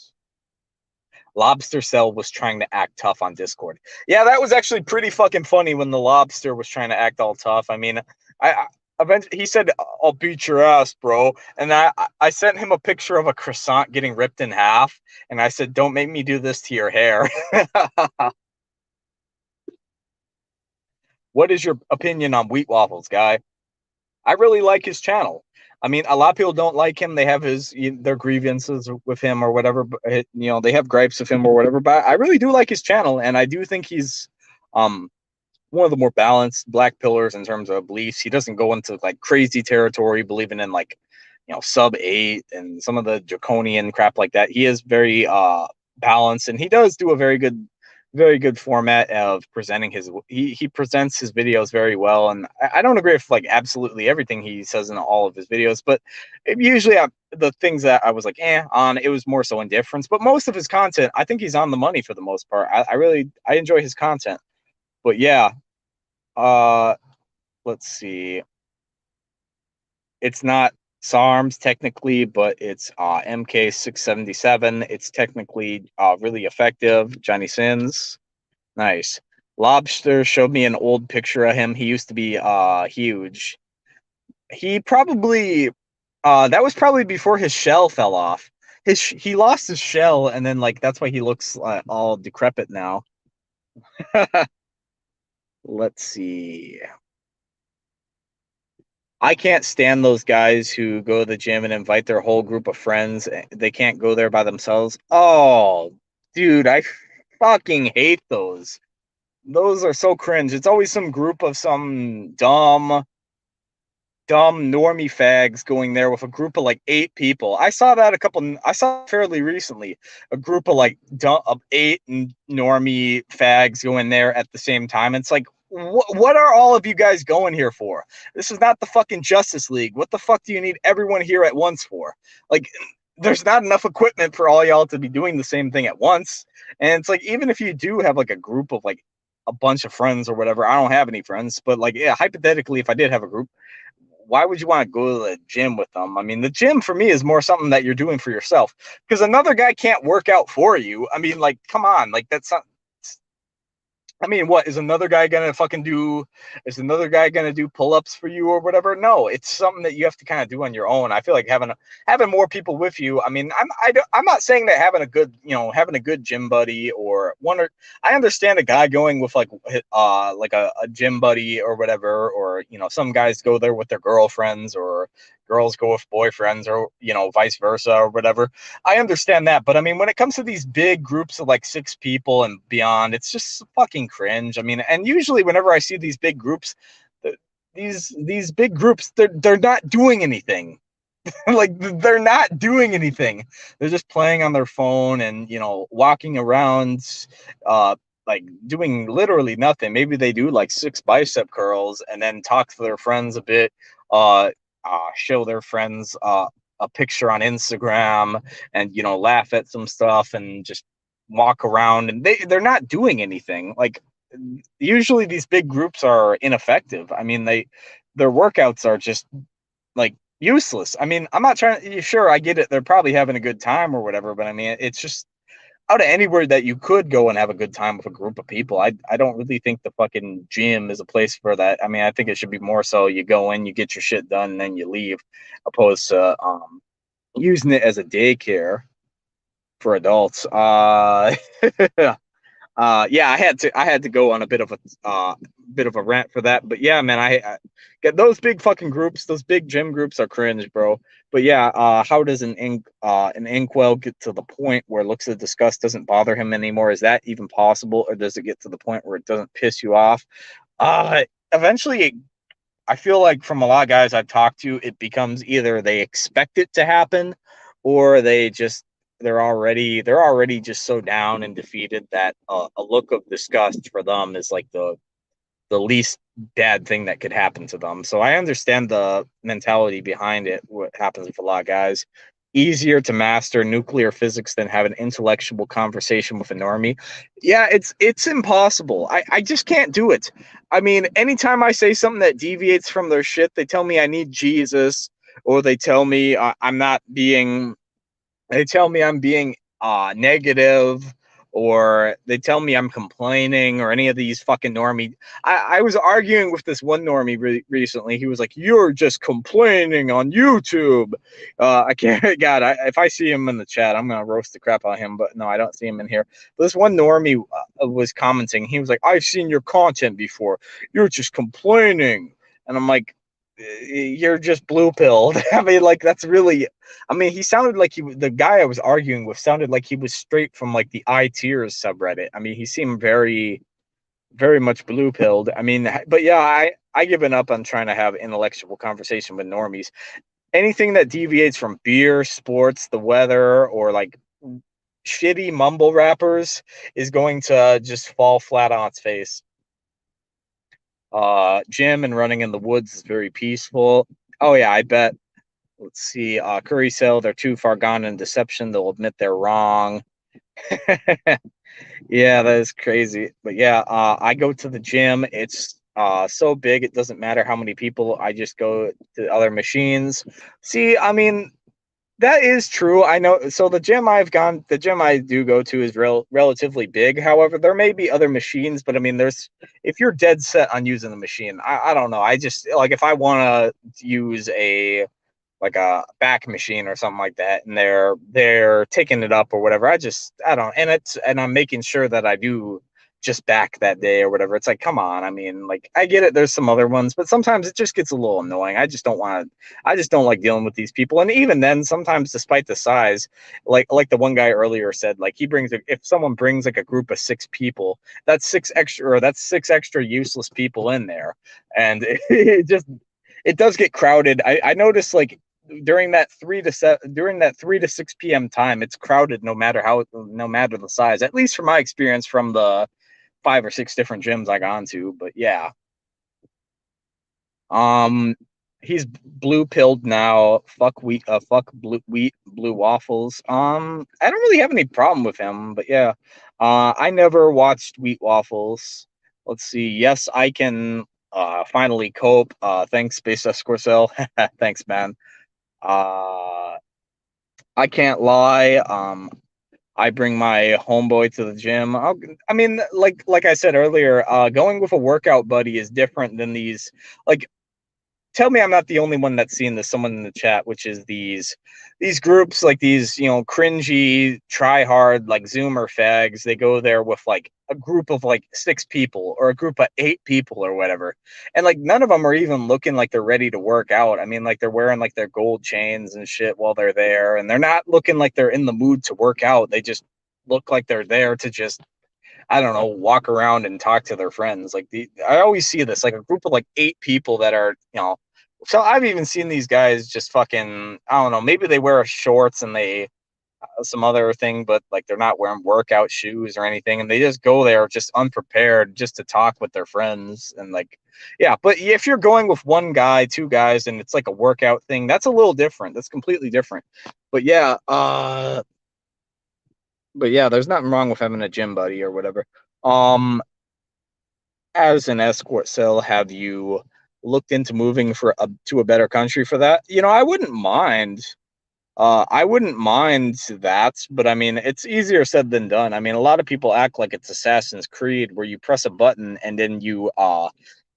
Speaker 1: Lobster Cell was trying to act tough on Discord. Yeah, that was actually pretty fucking funny when the Lobster was trying to act all tough. I mean, I, I eventually he said, "I'll beat your ass, bro," and I I sent him a picture of a croissant getting ripped in half, and I said, "Don't make me do this to your hair." what is your opinion on wheat waffles, guy? I really like his channel. I mean, a lot of people don't like him. They have his their grievances with him or whatever. Eh, you know, they have gripes of him or whatever. But I really do like his channel, and I do think he's um one of the more balanced black pillers in terms of beliefs. He doesn't go into like crazy territory, believing in like you know sub eight and some of the draconian crap like that. He is very uh balanced, and he does do a very good very good format of presenting his he, he presents his videos very well and I, I don't agree with like absolutely everything he says in all of his videos but usually I, the things that i was like eh on it was more so indifference but most of his content i think he's on the money for the most part. I, I really i enjoy his content. But yeah uh let's see. It's not SARMs technically, but it's uh, MK677. It's technically uh, really effective. Johnny Sins. Nice. Lobster showed me an old picture of him. He used to be uh, huge. He probably, uh, that was probably before his shell fell off. His He lost his shell, and then, like, that's why he looks uh, all decrepit now. Let's see. I can't stand those guys who go to the gym and invite their whole group of friends. Eh, they can't go there by themselves. Oh, dude, I fucking hate those. Those are so cringe. It's always some group of some dumb, dumb normie fags going there with a group of like eight people. I saw that a couple. I saw fairly recently a group of like dumb, of eight normie fags going there at the same time. It's like, what, are all of you guys going here for? This is not the fucking Justice League. What the fuck do you need everyone here at once for? Like, there's not enough equipment for all y'all to be doing the same thing at once. And it's like, even if you do have like a group of like a bunch of friends or whatever, I don't have any friends, but like, yeah, hypothetically, if I did have a group, why would you want to go to the gym with them? I mean, the gym for me is more something that you're doing for yourself because another guy can't work out for you. I mean, like, come on, like that's not I mean, what is another guy gonna fucking do? Is another guy gonna do pull-ups for you or whatever? No, it's something that you have to kind of do on your own. I feel like having having more people with you. I mean, I'm I am not saying that having a good you know having a good gym buddy or one or I understand a guy going with like uh like a, a gym buddy or whatever, or you know some guys go there with their girlfriends or girls go with boyfriends or you know vice versa or whatever. I understand that but i mean when it comes to these big groups of like six people and beyond it's just fucking cringe. I mean and usually whenever i see these big groups these these big groups they're, they're not doing anything. Like they're not doing anything. They're just playing on their phone and you know walking around uh like doing literally nothing. Maybe they do like six bicep curls and then talk to their friends a bit uh uh, show their friends uh, a picture on Instagram and you know laugh at some stuff and just walk around and they they're not doing anything. Like usually these big groups are ineffective. I mean they their workouts are just like useless. I mean i'm not trying sure i get it they're probably having a good time or whatever but i mean it's just out of anywhere that you could go and have a good time with a group of people. I I don't really think the fucking gym is a place for that. I mean, I think it should be more so you go in, you get your shit done, and then you leave, opposed to um using it as a daycare for adults. Uh uh yeah i had to i had to go on a bit of a uh bit of a rant for that but yeah man i, I get those big fucking groups those big gym groups are cringe bro but yeah uh how does an ink uh an incel get to the point where looks of disgust doesn't bother him anymore? Is that even possible or does it get to the point where it doesn't piss you off? Uh eventually i feel like from a lot of guys i've talked to it becomes either they expect it to happen or they just they're already they're already just so down and defeated that uh, a look of disgust for them is like the the least bad thing that could happen to them. So I understand the mentality behind it. What happens with a lot of guys. Easier to master nuclear physics than have an intellectual conversation with a normie. Yeah, it's it's impossible. I, I just can't do it. I mean, anytime I say something that deviates from their shit, they tell me I need Jesus, or they tell me uh, I'm not being they tell me I'm being uh negative or they tell me I'm complaining or any of these fucking normie. I, I was arguing with this one normie re- recently. He was like, "You're just complaining on YouTube." Uh, I can't. God, I, if I see him in the chat, I'm gonna roast the crap out of him. But no, I don't see him in here. But this one normie uh, was commenting. He was like, "I've seen your content before. You're just complaining," and I'm like, you're just blue pilled. I mean, like that's really. I mean, he sounded like he the guy I was arguing with sounded like he was straight from like the I tiers subreddit. I mean, he seemed very, very much blue pilled. I mean, but yeah, I I given up on trying to have intellectual conversation with normies. Anything that deviates from beer, sports, the weather, or like shitty mumble rappers is going to just fall flat on its face. Uh, gym and running in the woods is very peaceful. Oh yeah, I bet. Let's see. Uh, Curry Cell, they're too far gone in deception. They'll admit they're wrong. yeah, that is crazy. But yeah, uh, I go to the gym. It's uh, so big, it doesn't matter how many people. I just go to other machines. See, I mean, that is true. I know. So the gym I've gone, the gym I do go to is rel- relatively big. However, there may be other machines, but I mean, there's if you're dead set on using the machine, I, I don't know. I just like if I want to use a like a back machine or something like that, and they're they're taking it up or whatever. I just I don't, and it's and I'm making sure that I do just back that day or whatever. It's like, come on. I mean, like I get it. There's some other ones, but sometimes it just gets a little annoying. I just don't want to. I just don't like dealing with these people. And even then, sometimes, despite the size, like like the one guy earlier said, like he brings if someone brings like a group of six people, that's six extra or that's six extra useless people in there, and it, just it does get crowded. I I noticed like during that three to seven during that three to six p.m. time, it's crowded no matter how no matter the size. At least from my experience from the five or six different gyms I gone to, but yeah. Um, he's blue pilled now. Fuck wheat, uh, fuck blue wheat, blue waffles. Um, I don't really have any problem with him, but yeah. Uh, I never watched wheat waffles. Let's see. Yes, I can. Uh, finally cope. Uh, thanks, Space Escorcel. thanks, man. Uh, I can't lie. Um, I bring my homeboy to the gym. I'll, i mean, like like I said earlier, uh, going with a workout buddy is different than these. Like, tell me I'm not the only one that's seen this. Someone in the chat, which is these these groups, like these you know cringy, try hard, like Zoomer fags. They go there with like a group of like six people or a group of eight people or whatever. And like none of them are even looking like they're ready to work out. I mean, like they're wearing like their gold chains and shit while they're there. And they're not looking like they're in the mood to work out. They just look like they're there to just I don't know, walk around and talk to their friends. Like the I always see this like a group of like eight people that are, you know, so I've even seen these guys just fucking I don't know, maybe they wear shorts and they uh, some other thing, but like they're not wearing workout shoes or anything, and they just go there just unprepared, just to talk with their friends and like, yeah. But if you're going with one guy, two guys, and it's like a workout thing, that's a little different. That's completely different. But yeah, uh, but yeah, there's nothing wrong with having a gym buddy or whatever. Um, as an escort cell, have you looked into moving for a, to a better country for that? You know, I wouldn't mind uh, I wouldn't mind that, but I mean, it's easier said than done. I mean, a lot of people act like it's Assassin's Creed, where you press a button and then you uh,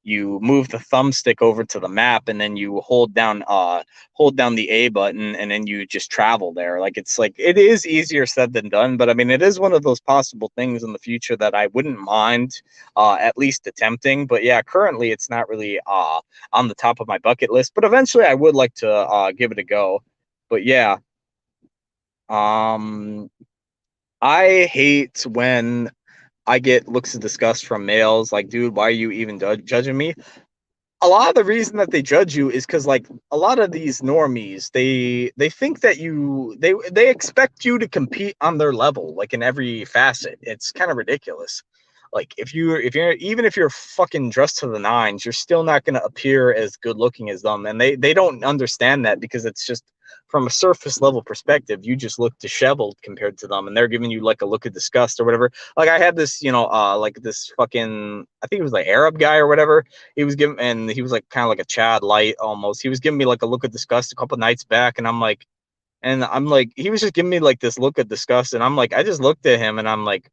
Speaker 1: you move the thumbstick over to the map, and then you hold down uh, hold down the A button, and then you just travel there. Like it's like it is easier said than done, but I mean, it is one of those possible things in the future that I wouldn't mind uh, at least attempting. But yeah, currently it's not really uh, on the top of my bucket list, but eventually I would like to uh, give it a go but yeah. Um I hate when I get looks of disgust from males like, dude, why are you even judging me? A lot of the reason that they judge you is because like a lot of these normies, they they think that you they they expect you to compete on their level, like in every facet. It's kind of ridiculous. like if you if you're even if you're fucking dressed to the nines, you're still not gonna appear as good looking as them. And they they don't understand that because it's just from a surface level perspective, you just look disheveled compared to them, and they're giving you like a look of disgust or whatever. Like I had this, you know, uh, like this fucking, I think it was like Arab guy or whatever. He was giving, and he was like kind of like a Chad light almost. He was giving me like a look of disgust a couple nights back, and I'm like, and I'm like, he was just giving me like this look of disgust, and I'm like, I just looked at him, and I'm like,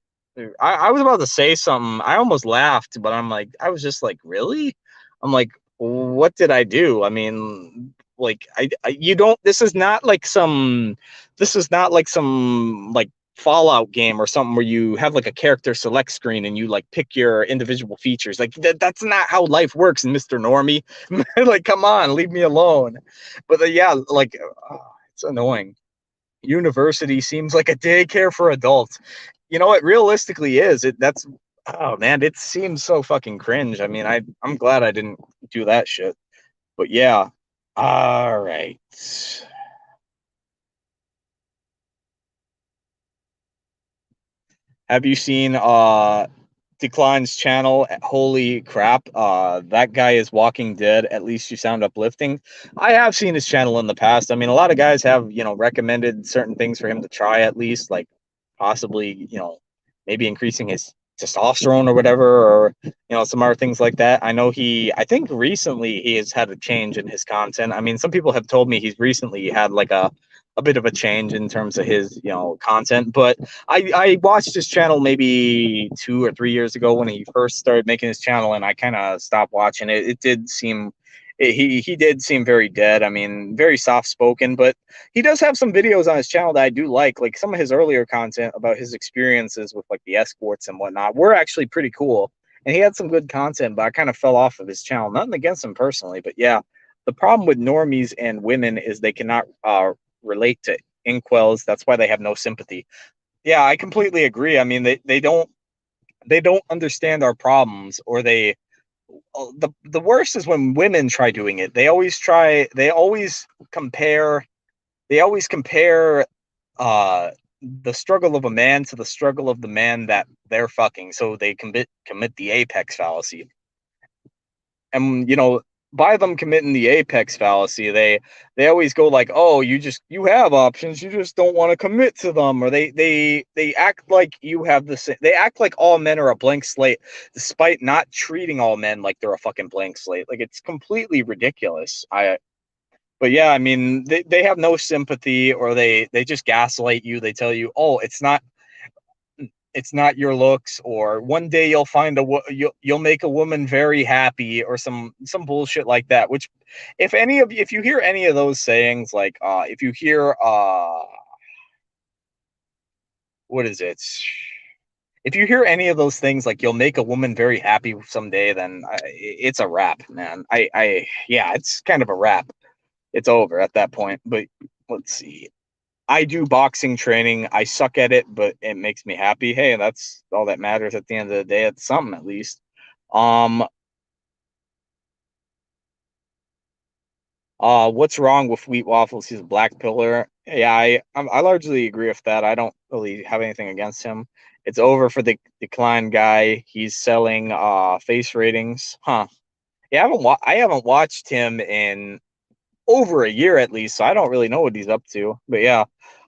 Speaker 1: I, I was about to say something. I almost laughed, but I'm like, I was just like, really? I'm like, what did I do? I mean, like I, I you don't this is not like some this is not like some like fallout game or something where you have like a character select screen and you like pick your individual features. Like th- that's not how life works mr normie. Like come on leave me alone. But uh, yeah like oh, it's annoying. University seems like a daycare for adults. You know it realistically is? It that's oh man it seems so fucking cringe. I mean i i'm glad i didn't do that shit. But yeah all right. Have you seen uh Decline's channel? Holy crap. Uh that guy is walking dead. At least you sound uplifting. I have seen his channel in the past. I mean, a lot of guys have, you know, recommended certain things for him to try at least, like possibly, you know, maybe increasing his testosterone or whatever, or you know, some other things like that. I know he, I think recently he has had a change in his content. I mean, some people have told me he's recently had like a a bit of a change in terms of his you know content but i i watched his channel maybe two or three years ago when he first started making his channel and i kind of stopped watching it it did seem he he did seem very dead. I mean, very soft spoken, but he does have some videos on his channel that I do like. Like some of his earlier content about his experiences with like the escorts and whatnot were actually pretty cool. And he had some good content, but I kind of fell off of his channel. Nothing against him personally, but yeah, the problem with normies and women is they cannot uh, relate to incels. That's why they have no sympathy. Yeah, I completely agree. I mean, they, they don't they don't understand our problems or they the the worst is when women try doing it. They always try. They always compare. They always compare uh, the struggle of a man to the struggle of the man that they're fucking. So they commit commit the apex fallacy. And you know, by them committing the apex fallacy, they they always go like, "Oh, you just you have options, you just don't want to commit to them," or they they they act like you have the same. They act like all men are a blank slate, despite not treating all men like they're a fucking blank slate. Like it's completely ridiculous. I, but yeah, I mean, they they have no sympathy, or they they just gaslight you. They tell you, "Oh, it's not." It's not your looks or one day you'll find a you'll, you'll make a woman very happy or some some bullshit like that which if any of you if you hear any of those sayings like uh if you hear uh what is it? If you hear any of those things like you'll make a woman very happy someday then I, it's a wrap man. I i yeah it's kind of a wrap. It's over at that point but let's see I do boxing training. I suck at it, but it makes me happy. Hey, that's all that matters at the end of the day. It's something at least. Um uh what's wrong with wheat waffles? He's a black piller. Yeah, I I largely agree with that. I don't really have anything against him. It's over for the decline guy. He's selling uh face ratings. Huh. Yeah, I haven't wa- I haven't watched him in over a year at least, so I don't really know what he's up to. But yeah,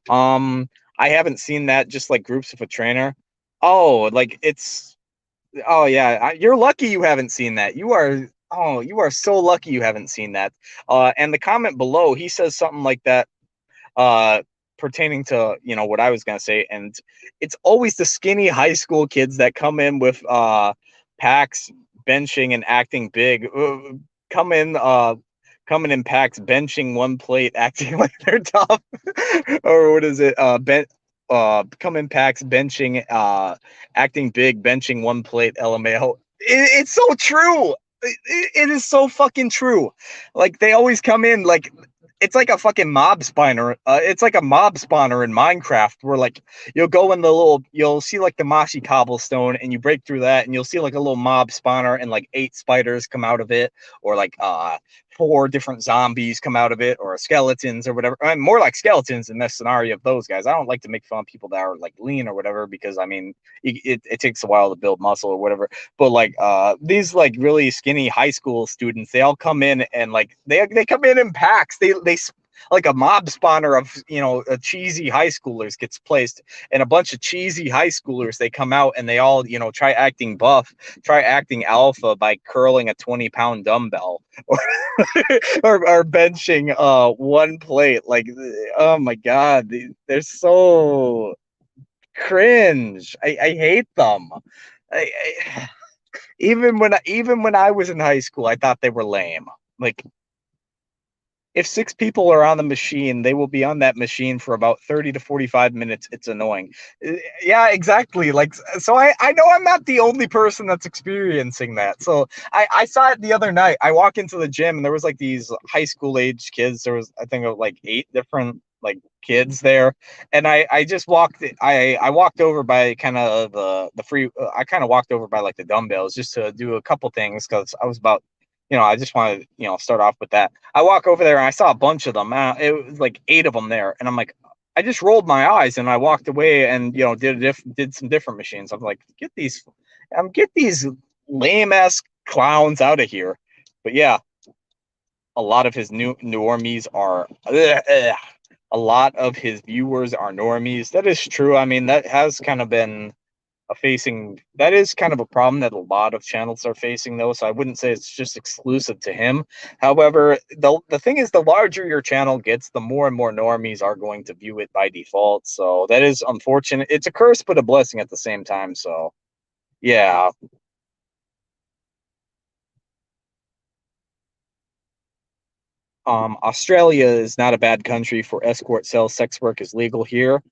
Speaker 1: um, I haven't seen that. Just like groups of a trainer. Oh, like it's. Oh yeah, I, you're lucky you haven't seen that. You are. Oh, you are so lucky you haven't seen that. Uh, and the comment below, he says something like that. Uh, pertaining to you know what I was gonna say, and it's always the skinny high school kids that come in with uh packs benching and acting big. Uh, come in uh coming in packs, benching one plate, acting like they're tough, or what is it? Uh, ben, uh, come in packs, benching, uh, acting big, benching one plate. LMAO. It, it's so true. It, it is so fucking true. Like they always come in like it's like a fucking mob spawner. Uh, it's like a mob spawner in Minecraft where like you'll go in the little, you'll see like the mossy cobblestone and you break through that and you'll see like a little mob spawner and like eight spiders come out of it or like uh four different zombies come out of it or skeletons or whatever. I mean, more like skeletons in this scenario of those guys. I don't like to make fun of people that are like lean or whatever because I mean it, it, it takes a while to build muscle or whatever. But like uh these like really skinny high school students, they all come in and like they they come in in packs. They they like a mob spawner of you know cheesy high schoolers gets placed and a bunch of cheesy high schoolers they come out and they all you know try acting buff try acting alpha by curling a 20 pound dumbbell or, or, or benching uh one plate like oh my god they're so cringe i, I hate them I, I, even when I, even when I was in high school, I thought they were lame. Like if six people are on the machine, they will be on that machine for about 30 to 45 minutes. It's annoying. Uh, yeah, exactly. Like, so I, I know I'm not the only person that's experiencing that. So I, I saw it the other night. I walk into the gym and there was like these high school age kids. There was, I think, like eight different like kids there and i i just walked i i walked over by kind of the the free uh, i kind of walked over by like the dumbbells just to do a couple things because i was about you know, I just wanted, you know, start off with that. I walk over there and I saw a bunch of them. Uh, it was like eight of them there, and I'm like, I just rolled my eyes and I walked away and you know did diff- did some different machines. I'm like, get these, um, get these lame ass clowns out of here. But yeah, a lot of his new normies are. Ugh, ugh. A lot of his viewers are normies. That is true. I mean, that has kind of been facing that is kind of a problem that a lot of channels are facing though so i wouldn't say it's just exclusive to him. However the, the thing is the larger your channel gets the more and more normies are going to view it by default so that is unfortunate. It's a curse but a blessing at the same time so yeah. Um, Australia is not a bad country for escort sales. Sex work is legal here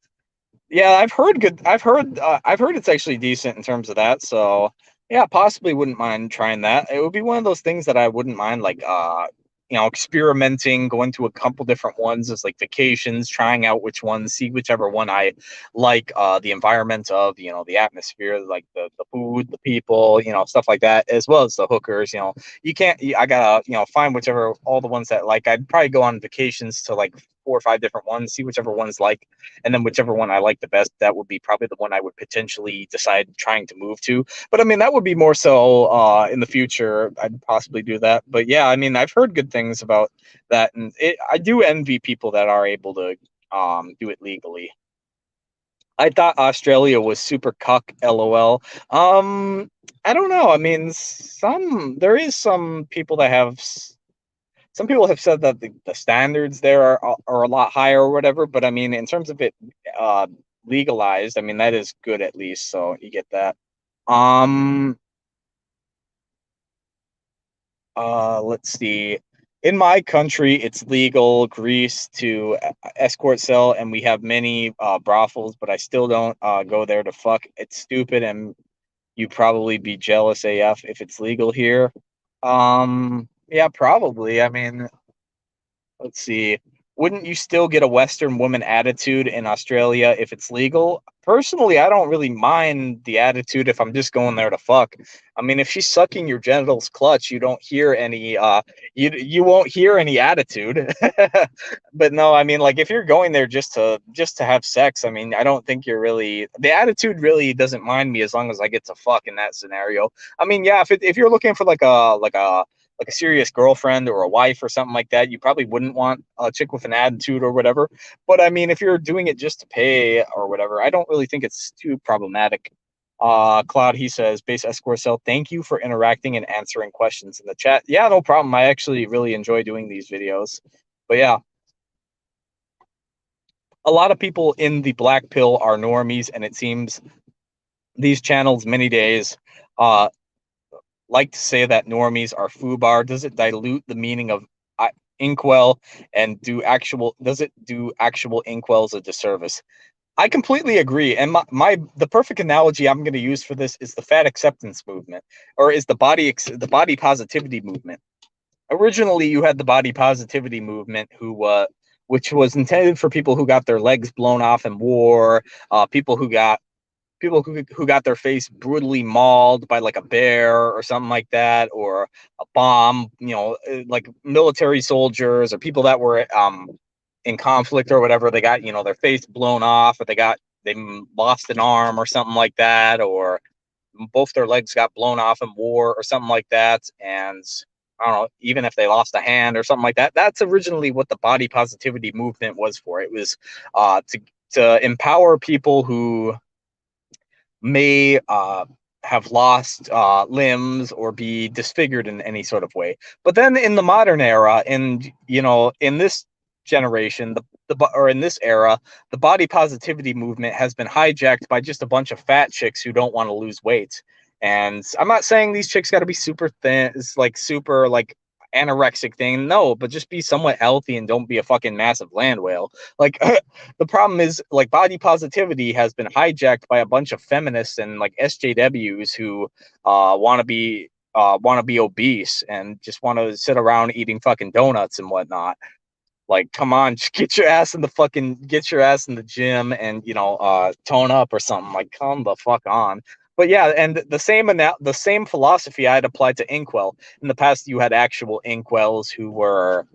Speaker 1: yeah, I've heard good. I've heard. Uh, I've heard it's actually decent in terms of that. So yeah, possibly wouldn't mind trying that. It would be one of those things that I wouldn't mind like uh you know experimenting going to a couple different ones as like vacations trying out which ones see whichever one i like uh the environment of you know the atmosphere like the, the food the people you know stuff like that as well as the hookers you know you can't i gotta you know find whichever all the ones that like i'd probably go on vacations to like four or five different ones, see whichever one's like, and then whichever one I like the best, that would be probably the one I would potentially decide trying to move to. But I mean, that would be more so uh, in the future. I'd possibly do that. But yeah, I mean, I've heard good things about that, and it, I do envy people that are able to um, do it legally. I thought Australia was super cuck, lol. Um, I don't know. I mean, some there is some people that have some people have said that the, the standards there are, are a lot higher or whatever but i mean in terms of it uh, legalized i mean that is good at least so you get that. Um uh let's see. In my country it's legal greece to escort sell and we have many uh, brothels but i still don't uh, go there to fuck. It's stupid and you probably be jealous af if it's legal here. Um yeah, probably. I mean, let's see. Wouldn't you still get a Western woman attitude in Australia if it's legal? Personally, I don't really mind the attitude if I'm just going there to fuck. I mean, if she's sucking your genitals clutch, you don't hear any uh you you won't hear any attitude. but no, I mean like if you're going there just to just to have sex, I mean, I don't think you're really the attitude really doesn't mind me as long as I get to fuck in that scenario. I mean, yeah, if it, if you're looking for like a like a like a serious girlfriend or a wife or something like that, you probably wouldn't want a chick with an attitude or whatever. But I mean, if you're doing it just to pay or whatever, I don't really think it's too problematic. Uh, Cloud, he says, base escort cell, thank you for interacting and answering questions in the chat. Yeah, no problem. I actually really enjoy doing these videos. But yeah, a lot of people in the black pill are normies, and it seems these channels many days uh like to say that normies are foobar? Does it dilute the meaning of uh, incel and do actual does it do actual incels a disservice? I completely agree. And my, my the perfect analogy I'm going to use for this is the fat acceptance movement or is the body the body positivity movement. Originally you had the body positivity movement who uh which was intended for people who got their legs blown off in war, uh, people who got people who who got their face brutally mauled by like a bear or something like that, or a bomb. You know, uh, like military soldiers or people that were um in conflict or whatever. They got you know their face blown off, or they got they lost an arm or something like that, or both their legs got blown off in war or something like that, and I don't know, even if they lost a hand or something like that. That's originally what the body positivity movement was for. It was uh, to to empower people who may uh, have lost uh, limbs or be disfigured in any sort of way. But then in the modern era, and you know, in this generation, the the or in this era, the body positivity movement has been hijacked by just a bunch of fat chicks who don't want to lose weight. And I'm not saying these chicks got to be super thin, it's like super like anorexic thing. No, but just be somewhat healthy and don't be a fucking massive land whale. Like the problem is like body positivity has been hijacked by a bunch of feminists and like SJWs who uh want to be uh want to be obese and just want to sit around eating fucking donuts and whatnot. Like, come on, get your ass in the fucking get your ass in the gym and you know uh tone up or something. Like, come the fuck on but yeah, and the same the same philosophy I had applied to Incel. In the past, you had actual Incels who were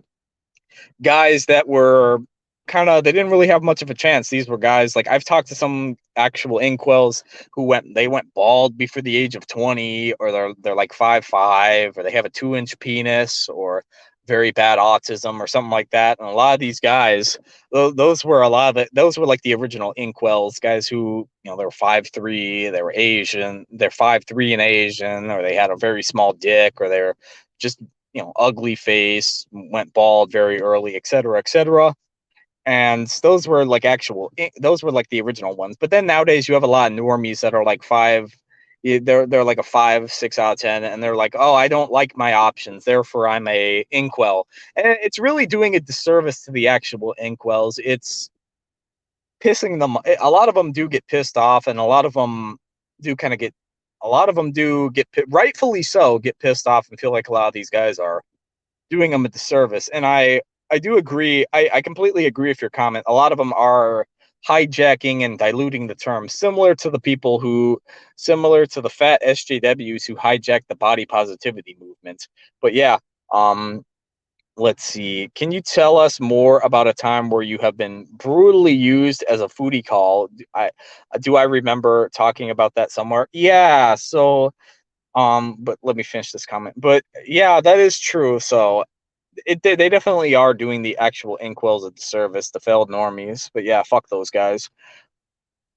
Speaker 1: guys that were kind of they didn't really have much of a chance. These were guys like I've talked to some actual Incels who went they went bald before the age of 20 or they're they're like five five or they have a two inch penis or very bad autism or something like that. And a lot of these guys, those were a lot of it. Those were like the original incels, guys who, you know, they were five three, they were Asian, they're five three and Asian, or they had a very small dick, or they're just, you know, ugly face, went bald very early, etc., etc. And those were like actual, eh, those were like the original ones. But then nowadays you have a lot of normies that are like five they're they're like a five, six out of ten, and they're like, oh, I don't like my options, therefore I'm a incel, and it's really doing a disservice to the actual incels. It's pissing them. Eh, a lot of them do get pissed off, and a lot of them do kind of get. A lot of them do get rightfully so get pissed off and feel like a lot of these guys are doing them a disservice. And I I do agree. I I completely agree with your comment. A lot of them are hijacking and diluting the term, similar to the people who, similar to the fat SJWs who hijacked the body positivity movement. But yeah, um, let's see. Can you tell us more about a time where you have been brutally used as a foodie call? I do I remember talking about that somewhere? Yeah. So, um, but let me finish this comment. But yeah, that is true. So it they definitely are doing the actual incels a disservice, the service, the failed normies. But yeah, fuck those guys.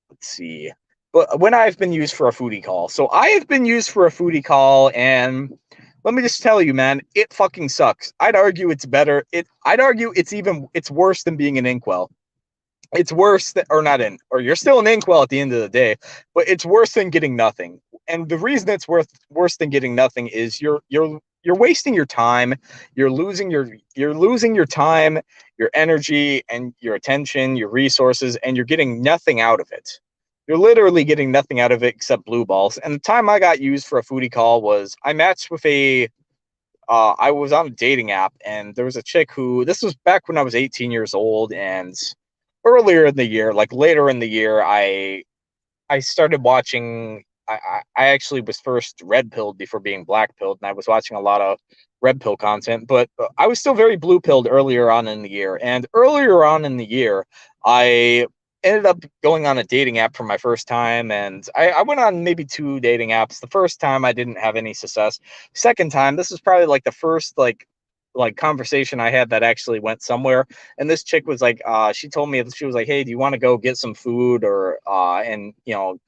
Speaker 1: Let's see. But when I've been used for a foodie call, so I have been used for a foodie call, and let me just tell you, man, it fucking sucks. I'd argue it's better. It I'd argue it's even it's worse than being an incel. It's worse than or not in or you're still an incel at the end of the day, but it's worse than getting nothing. And the reason it's worth worse than getting nothing is you're you're you're wasting your time you're losing your you're losing your time your energy and your attention your resources and you're getting nothing out of it. You're literally getting nothing out of it except blue balls. And the time i got used for a foodie call was i matched with a uh, I was on a dating app and there was a chick who this was back when I was 18 years old and earlier in the year, like later in the year, I I started watching I, I actually was first red pilled before being black pilled, and I was watching a lot of red pill content, but uh, I was still very blue pilled earlier on in the year. And earlier on in the year, I ended up going on a dating app for my first time, and I, I went on maybe two dating apps. The first time I didn't have any success. Second time, this was probably like the first like like conversation I had that actually went somewhere. And this chick was like, uh, she told me she was like, Hey, do you want to go get some food or uh and you know,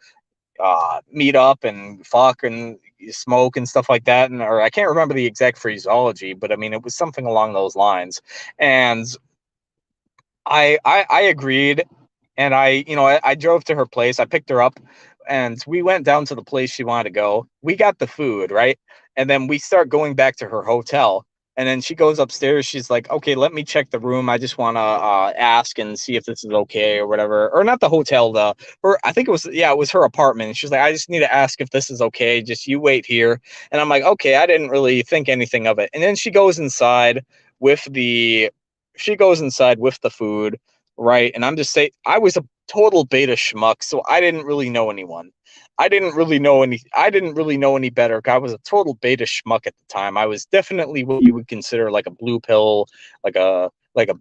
Speaker 1: uh, meet up and fuck and smoke and stuff like that. And or I can't remember the exact phraseology, but I mean it was something along those lines. And I I, I agreed, and I you know I, I drove to her place. I picked her up, and we went down to the place she wanted to go. We got the food right, and then we start going back to her hotel. And then she goes upstairs. She's like, okay, let me check the room. I just want to uh, ask and see if this is okay or whatever. Or not the hotel, the or I think it was yeah, it was her apartment. She's like, I just need to ask if this is okay. Just you wait here. And I'm like, okay, I didn't really think anything of it. And then she goes inside with the she goes inside with the food, right? And I'm just saying, I was a total beta schmuck, so I didn't really know anyone. I didn't really know any. I didn't really know any better. I was a total beta schmuck at the time. I was definitely what you would consider like a blue pill, like a like a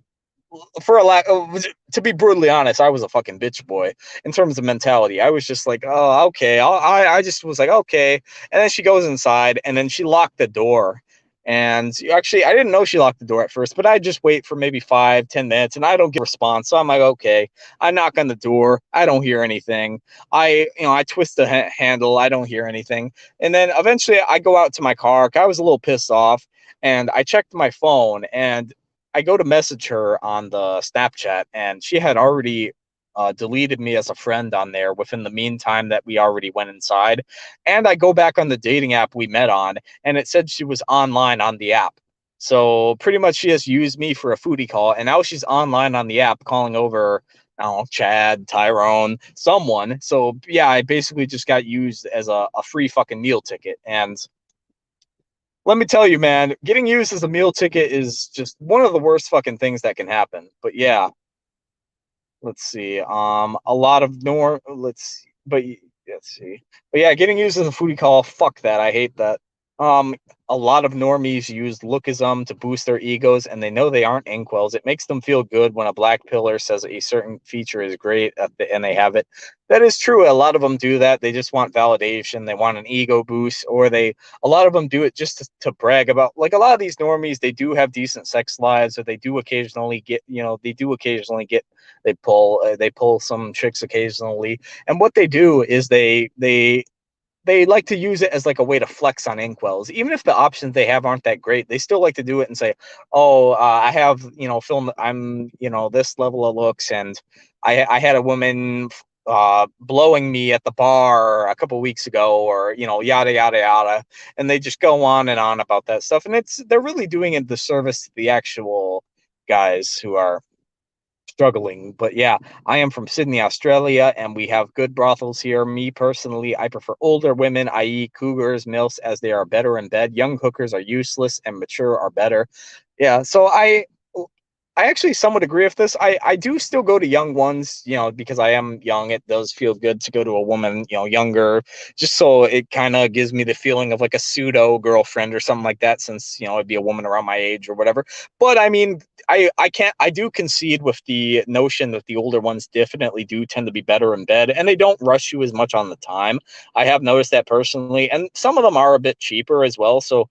Speaker 1: for a lack of uh, to be brutally honest, I was a fucking bitch boy in terms of mentality. I was just like, oh, okay. I I just was like, okay. And then she goes inside, and then she locked the door. And actually, I didn't know she locked the door at first, but I just wait for maybe five, ten minutes, and I don't get a response. So I'm like, okay. I knock on the door. I don't hear anything. I, you know, I twist the ha- handle. I don't hear anything. And then eventually, I go out to my car. I was a little pissed off, and I checked my phone, and I go to message her on the Snapchat, and she had already uh, deleted me as a friend on there within the meantime that we already went inside. And I go back on the dating app we met on, and it said she was online on the app. So pretty much she has used me for a foodie call, and now she's online on the app calling over. I don't know, Chad, Tyrone, someone. So yeah, I basically just got used as a, a free fucking meal ticket. And let me tell you, man, getting used as a meal ticket is just one of the worst fucking things that can happen. But yeah, let's see. Um, a lot of norm. Let's but let's see. But yeah, getting used as a foodie call. Fuck that. I hate that. Um, a lot of normies use lookism to boost their egos and they know they aren't incels. It makes them feel good when a black piller says a certain feature is great and they have it. That is true. A lot of them do that. They just want validation. They want an ego boost, or they, a lot of them do it just to, to brag about. Like a lot of these normies, they do have decent sex lives, or they do occasionally get, you know, they do occasionally get, they pull, uh, they pull some tricks occasionally. And what they do is they, they, they like to use it as like a way to flex on incels even if the options they have aren't that great they still like to do it and say oh uh, i have you know film i'm you know this level of looks and i i had a woman uh, blowing me at the bar a couple weeks ago or you know yada yada yada. And they just go on and on about that stuff. And it's they're really doing it the service to the actual guys who are struggling. But yeah, I am from Sydney, Australia, and we have good brothels here. Me personally, I prefer older women, i.e., cougars, milfs, as they are better in bed. Young hookers are useless, and mature are better. Yeah, so I I actually somewhat agree with this. I, I do still go to young ones, you know, because I am young. It does feel good to go to a woman, you know, younger, just so it kind of gives me the feeling of like a pseudo girlfriend or something like that, since, you know, it'd be a woman around my age or whatever. But I mean, I, I can't, I do concede with the notion that the older ones definitely do tend to be better in bed and they don't rush you as much on the time. I have noticed that personally. And some of them are a bit cheaper as well. So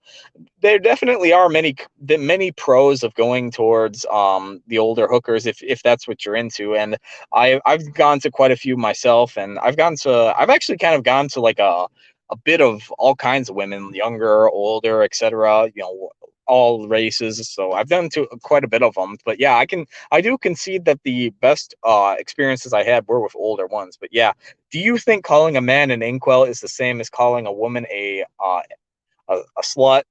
Speaker 1: there definitely are many many pros of going towards um, the older hookers if if that's what you're into. And I I've gone to quite a few myself, and I've gone to I've actually kind of gone to like a a bit of all kinds of women, younger, older, etc. You know, all races. So I've done to quite a bit of them. But yeah, I can I do concede that the best uh, experiences I had were with older ones. But yeah, do you think calling a man an incel is the same as calling a woman a uh, a, a slut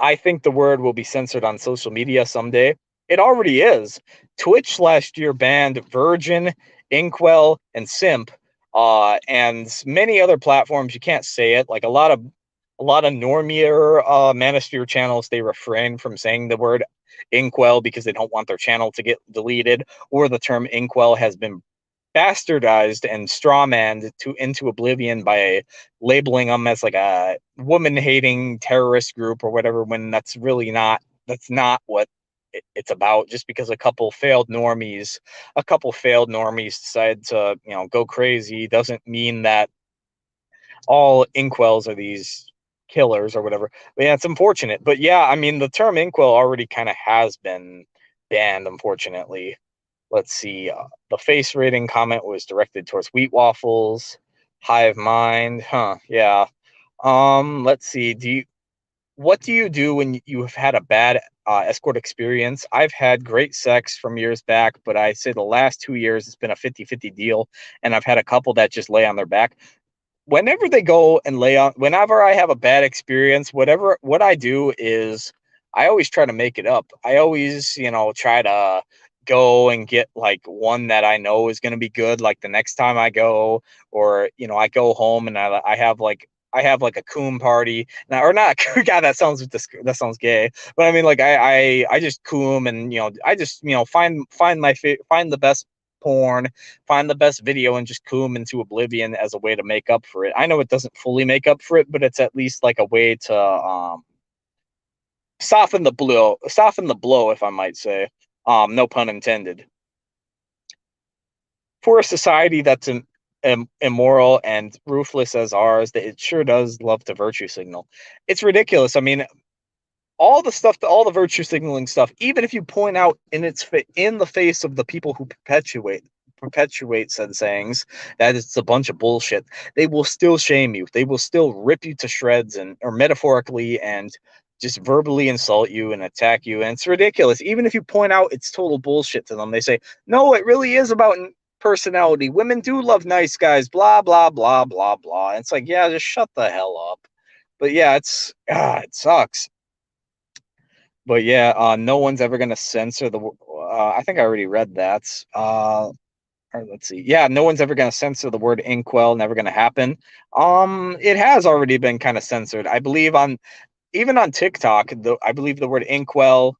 Speaker 1: I think the word will be censored on social media someday. It already is. Twitch last year banned Virgin, Incel, and Simp, uh, and many other platforms. You can't say it. Like a lot of a lot of normier uh, manosphere channels, they refrain from saying the word incel because they don't want their channel to get deleted, or the term incel has been bastardized and strawmanned to into oblivion by labeling them as like a woman hating terrorist group or whatever when that's really not that's not what it's about. Just because a couple failed normies a couple failed normies decided to you know go crazy doesn't mean that all incels are these killers or whatever. But yeah it's unfortunate. But yeah i mean the term incel already kind of has been banned unfortunately let's see, uh, the face rating comment was directed towards wheat waffles, hive mind, huh? Yeah. Um, let's see. Do you what do you do when you have had a bad uh, escort experience? I've had great sex from years back, but I say the last two years it's been a 50 50 deal, and I've had a couple that just lay on their back. Whenever they go and lay on, whenever I have a bad experience, whatever, what I do is I always try to make it up. I always, you know, try to go and get like one that I know is going to be good like the next time I go or you know I go home and I, I have like I have like a coom party now or not god that sounds that sounds gay but I mean like I I I just coom and you know I just you know find find my find the best porn, find the best video, and just coom into oblivion as a way to make up for it. I know it doesn't fully make up for it, but it's at least like a way to um, soften the blow, soften the blow, if I might say. Um, no pun intended. For a society that's an, Im- immoral and ruthless as ours, that it sure does love to virtue signal. It's ridiculous. I mean, all the stuff, all the virtue signaling stuff, even if you point out in its in the face of the people who perpetuate perpetuate said sayings that it's a bunch of bullshit, they will still shame you. They will still rip you to shreds and or metaphorically and just verbally insult you and attack you. And it's ridiculous. Even if you point out it's total bullshit to them, they say, no, it really is about personality. Women do love nice guys, blah, blah, blah, blah, blah. And it's like, yeah, just shut the hell up. But yeah, it's, ah, it sucks but yeah, uh, no one's ever going to censor the. Uh, I think I already read that. Uh, let's see. Yeah, no one's ever going to censor the word incel. Never going to happen. Um, it has already been kind of censored. I believe on even on TikTok. The I believe the word incel,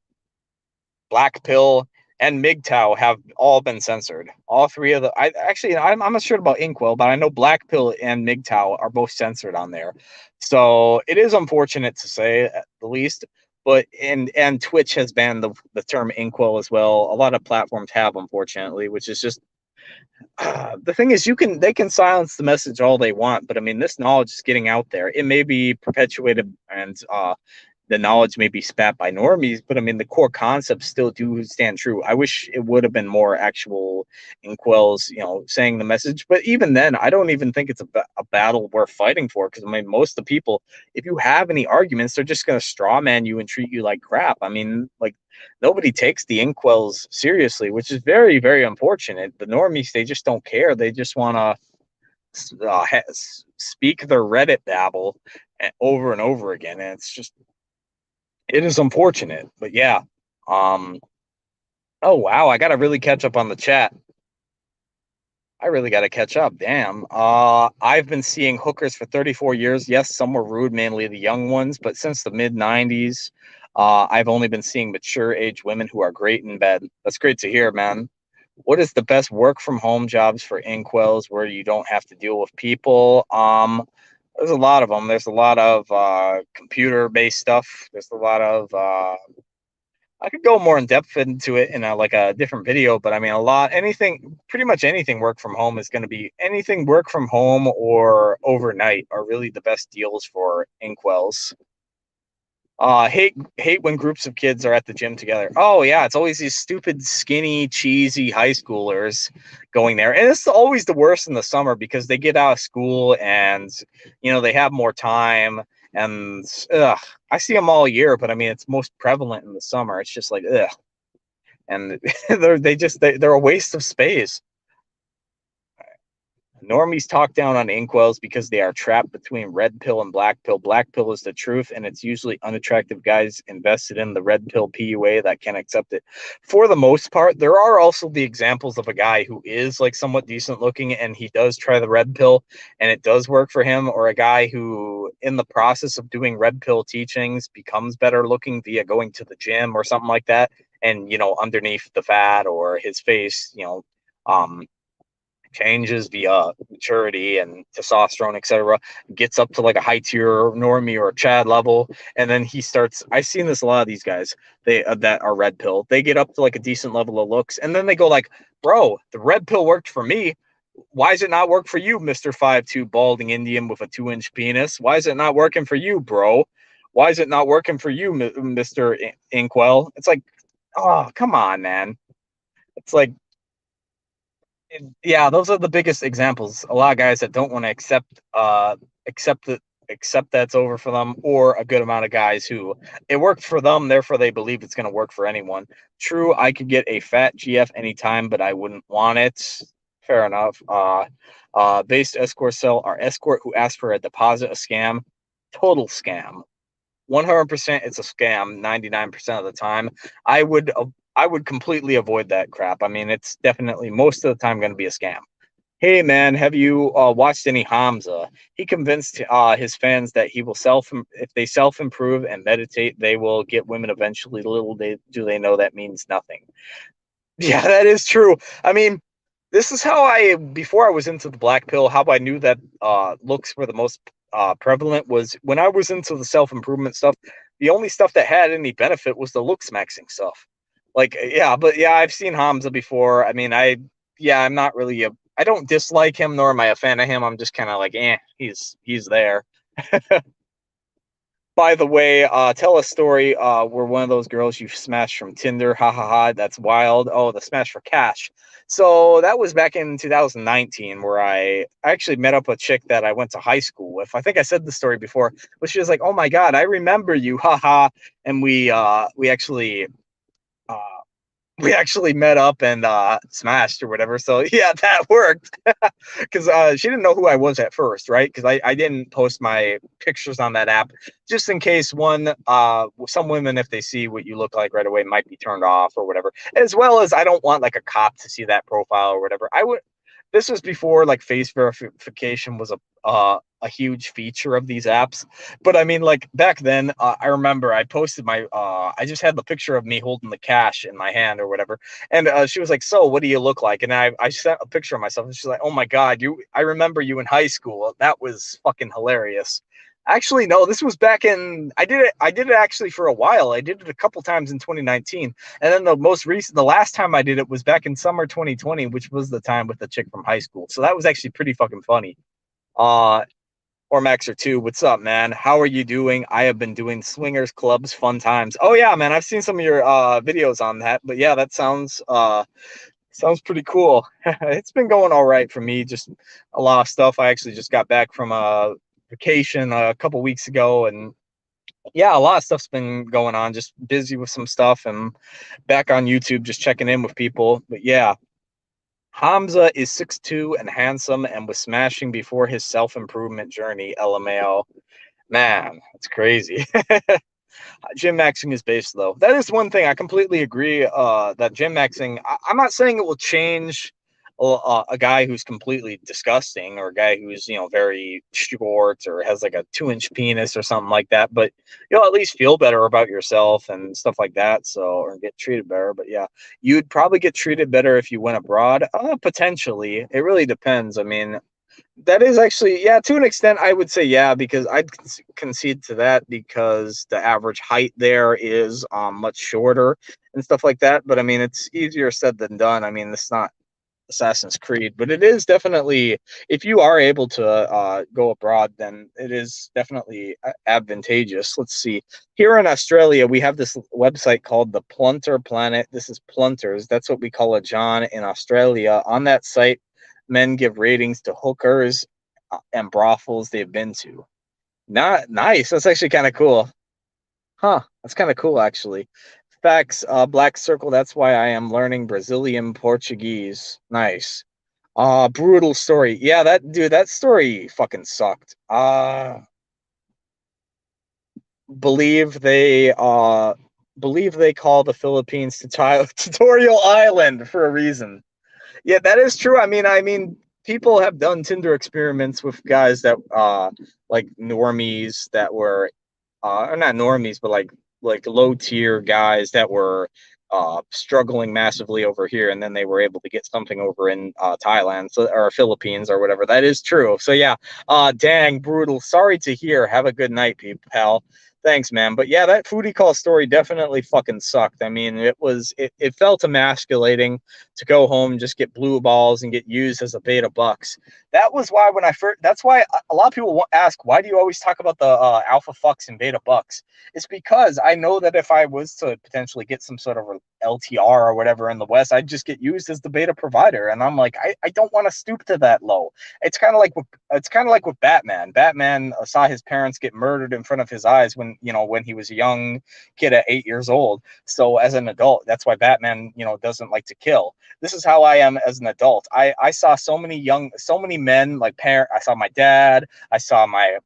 Speaker 1: black pill, and MGTOW have all been censored. All three of the. I actually I'm, I'm not sure about incel, but I know black pill and MGTOW are both censored on there. So it is unfortunate to say at the least but and and Twitch has banned the the term incel as well. A lot of platforms have, unfortunately, which is just uh, the thing is you can they can silence the message all they want, but I mean this knowledge is getting out there. It may be perpetuated and uh, the knowledge may be spat by normies, but I mean the core concepts still do stand true. I wish it would have been more actual incels, you know, saying the message. But even then, I don't even think it's a, a battle worth fighting for because I mean most of the people, if you have any arguments, they're just gonna straw man you and treat you like crap. I mean, like nobody takes the incels seriously, which is very, very unfortunate. The normies, they just don't care. They just wanna uh, speak their Reddit babble eh, over and over again, and it's just it is unfortunate, but yeah. Um oh wow, I gotta really catch up on the chat. I really gotta catch up. Damn. Uh I've been seeing hookers for 34 years. Yes, some were rude, mainly the young ones, but since the mid 90s, uh, I've only been seeing mature age women who are great in bed. That's great to hear, man. What is the best work from home jobs for incels where you don't have to deal with people? Um, there's a lot of them. There's a lot of uh, computer based stuff. There's a lot of uh, I could go more in depth into it in a, like a different video, but I mean a lot anything pretty much anything work from home is going to be anything work from home or overnight are really the best deals for incels. Uh, hate hate when groups of kids are at the gym together. Oh yeah, it's always these stupid, skinny, cheesy high schoolers going there, and it's always the worst in the summer because they get out of school and you know they have more time. And ugh, I see them all year, but I mean it's most prevalent in the summer. It's just like ugh, and they're they just they, they're a waste of space. Normies talk down on incels because they are trapped between red pill and black pill. Black pill is the truth, and it's usually unattractive guys invested in the red pill PUA that can accept it. For the most part, there are also the examples of a guy who is like somewhat decent looking and he does try the red pill and it does work for him, or a guy who, in the process of doing red pill teachings, becomes better looking via going to the gym or something like that. And, you know, underneath the fat or his face, you know, um, changes via maturity and testosterone, etc., gets up to like a high tier normie or Chad level, and then he starts. I've seen this a lot of these guys they uh, that are red pill. They get up to like a decent level of looks, and then they go like, "Bro, the red pill worked for me. Why is it not work for you, Mister Five Two balding Indian with a two inch penis? Why is it not working for you, bro? Why is it not working for you, Mister Incel? It's like, oh, come on, man. It's like yeah, those are the biggest examples. A lot of guys that don't want to accept uh accept that accept that's over for them, or a good amount of guys who it worked for them, therefore they believe it's going to work for anyone. True, I could get a fat GF anytime, but I wouldn't want it. Fair enough. Uh, uh, based escort cell our escort who asked for a deposit, a scam, total scam. 100% it's a scam 99% of the time. I would I would completely avoid that crap. I mean, it's definitely most of the time going to be a scam. Hey man, have you uh, watched any Hamza? He convinced uh, his fans that he will self if they self improve and meditate, they will get women eventually. Little they, do they know that means nothing. Yeah, that is true. I mean, this is how I before I was into the black pill, how I knew that uh, looks were the most uh, prevalent was when I was into the self improvement stuff. The only stuff that had any benefit was the looks maxing stuff. Like, yeah, but yeah, I've seen Hamza before. I mean, I yeah, I'm not really a I don't dislike him nor am I a fan of him. I'm just kind of like, eh, he's he's there. By the way, uh, tell a story uh, where one of those girls you smashed from Tinder. Ha ha ha. That's wild. Oh, the smash for cash. So that was back in 2019 where I actually met up a chick that I went to high school with. I think I said the story before, but she was like, "Oh my god, I remember you." Ha ha. And we uh we actually we actually met up and uh, smashed or whatever. So yeah, that worked because uh, she didn't know who I was at first, right? Because I, I didn't post my pictures on that app just in case one uh, some women if they see what you look like right away might be turned off or whatever. As well as I don't want like a cop to see that profile or whatever. I would. This was before like face verification was a uh, a huge feature of these apps. But I mean, like back then, uh, I remember I posted my, uh, I just had the picture of me holding the cash in my hand or whatever. And uh, she was like, So, what do you look like? And I, I sent a picture of myself and she's like, Oh my God, you, I remember you in high school. That was fucking hilarious. Actually, no, this was back in, I did it, I did it actually for a while. I did it a couple times in 2019. And then the most recent, the last time I did it was back in summer 2020, which was the time with the chick from high school. So that was actually pretty fucking funny. Uh, or Max or two. What's up, man? How are you doing? I have been doing swingers clubs, fun times. Oh yeah, man. I've seen some of your uh, videos on that, but yeah, that sounds uh, sounds pretty cool. it's been going all right for me. Just a lot of stuff. I actually just got back from a vacation a couple weeks ago, and yeah, a lot of stuff's been going on. Just busy with some stuff, and back on YouTube, just checking in with people. But yeah, Hamza is 6'2 and handsome and was smashing before his self improvement journey. LMAO. Man, it's crazy. gym maxing is based though. That is one thing I completely agree. Uh, that gym maxing. I- I'm not saying it will change a, guy who's completely disgusting or a guy who's you know very short or has like a two inch penis or something like that but you'll at least feel better about yourself and stuff like that so or get treated better but yeah you'd probably get treated better if you went abroad. Uh, potentially it really depends i mean that is actually yeah to an extent i would say yeah because i'd concede to that because the average height there is um, much shorter and stuff like that but i mean it's easier said than done i mean it's not Assassin's Creed, but it is definitely if you are able to uh, go abroad, then it is definitely advantageous. Let's see. Here in Australia, we have this website called the Punter Planet. This is Punters. That's what we call a John in Australia. On that site, men give ratings to hookers uh, and brothels they've been to. Not nice. That's actually kind of cool. Huh. That's kind of cool, actually facts, uh, Black Circle. That's why I am learning Brazilian Portuguese. Nice. Uh, brutal story. Yeah, that dude, that story fucking sucked. Uh, believe they uh believe they call the Philippines to tutorial island for a reason. Yeah, that is true. I mean, I mean, people have done Tinder experiments with guys that uh like normies that were uh or not normies, but like like low tier guys that were uh, struggling massively over here, and then they were able to get something over in uh, Thailand so, or Philippines or whatever. That is true. So yeah, uh, dang, brutal. Sorry to hear. Have a good night, pal. Thanks, man. But yeah, that foodie call story definitely fucking sucked. I mean, it was it, it felt emasculating to go home, just get blue balls and get used as a beta bucks. That was why when I first that's why a lot of people ask, why do you always talk about the uh, alpha fucks and beta bucks? It's because I know that if I was to potentially get some sort of LTR or whatever in the West, I'd just get used as the beta provider. And I'm like, I, I don't want to stoop to that low. It's kind of like with, it's kind of like with Batman. Batman saw his parents get murdered in front of his eyes when you know when he was a young kid at eight years old. So as an adult, that's why Batman you know doesn't like to kill. This is how I am as an adult. I I saw so many young, so many men like parent. I saw my dad. I saw my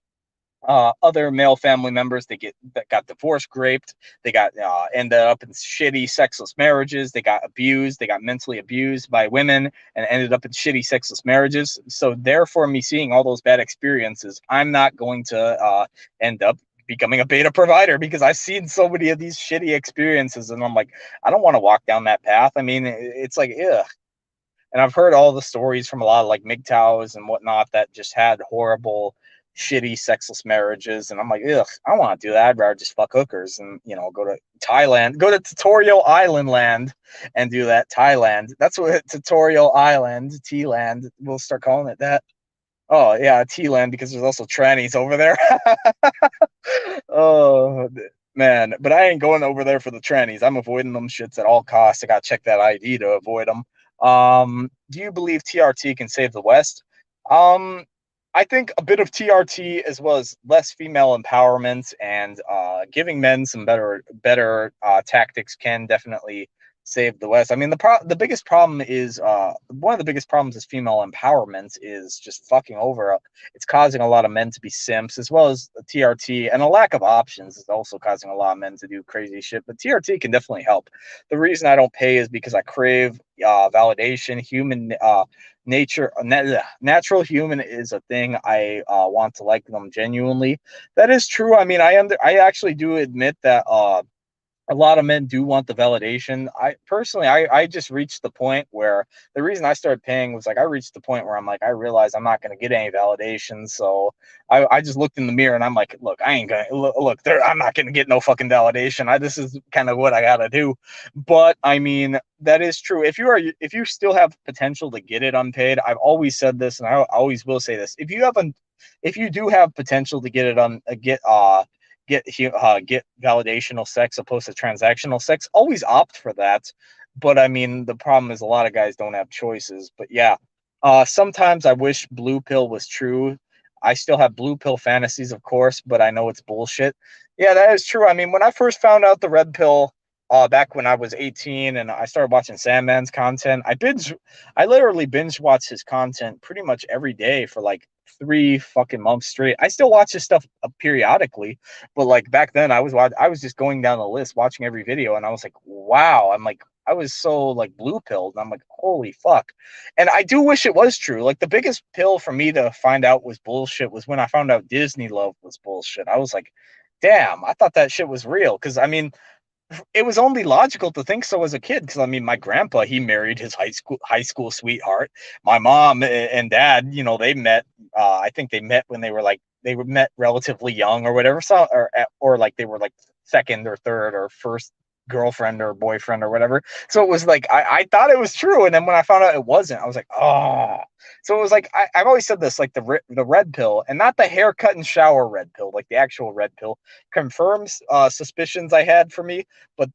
Speaker 1: uh, other male family members they get that got divorced raped they got uh, ended up in shitty sexless marriages they got abused they got mentally abused by women and ended up in shitty sexless marriages so therefore me seeing all those bad experiences i'm not going to uh, end up becoming a beta provider because I've seen so many of these shitty experiences and I'm like, I don't want to walk down that path. I mean, it's like, ugh. And I've heard all the stories from a lot of like MGTOWs and whatnot that just had horrible, shitty, sexless marriages. And I'm like, ugh, I want to do that. I'd rather just fuck hookers and, you know, go to Thailand, go to Tutorial Island land and do that. Thailand. That's what Tutorial Island, T land. We'll start calling it that. Oh yeah, T land because there's also trannies over there. oh man, but I ain't going over there for the trannies. I'm avoiding them shits at all costs. I got to check that ID to avoid them. Um, do you believe TRT can save the West? Um, I think a bit of TRT as well as less female empowerment and uh, giving men some better better uh, tactics can definitely save the West. I mean, the pro- the biggest problem is uh, one of the biggest problems is female empowerment is just fucking over. It's causing a lot of men to be simps, as well as TRT, and a lack of options is also causing a lot of men to do crazy shit. But TRT can definitely help. The reason I don't pay is because I crave uh, validation. Human uh, nature, nat- natural human is a thing. I uh, want to like them genuinely. That is true. I mean, I under I actually do admit that. Uh, a lot of men do want the validation. I personally, I, I just reached the point where the reason I started paying was like I reached the point where I'm like I realize I'm not going to get any validation, so I, I just looked in the mirror and I'm like, look, I ain't gonna look, look there. I'm not gonna get no fucking validation. I this is kind of what I gotta do. But I mean, that is true. If you are, if you still have potential to get it unpaid, I've always said this, and I always will say this. If you haven't, if you do have potential to get it on, uh, get uh get uh, get validational sex opposed to transactional sex, always opt for that. But I mean, the problem is a lot of guys don't have choices. But yeah, uh, sometimes I wish blue pill was true. I still have blue pill fantasies, of course, but I know it's bullshit. Yeah, that is true. I mean, when I first found out the red pill uh, back when I was 18 and I started watching Sandman's content, I binge, I literally binge watched his content pretty much every day for like three fucking months straight. I still watch this stuff uh, periodically, but like back then, I was I was just going down the list, watching every video, and I was like, wow. I'm like, I was so like blue pilled. And I'm like, holy fuck. And I do wish it was true. Like the biggest pill for me to find out was bullshit was when I found out Disney Love was bullshit. I was like, damn, I thought that shit was real. Cause I mean, it was only logical to think so as a kid because I mean my grandpa he married his high school high school sweetheart. My mom and dad, you know, they met. Uh, I think they met when they were like they were met relatively young or whatever. So or or like they were like second or third or first girlfriend or boyfriend or whatever. So it was like I, I thought it was true, and then when I found out it wasn't, I was like, oh. So it was like I, have always said this, like the the red pill, and not the haircut and shower red pill, like the actual red pill, confirms uh, suspicions I had for me, but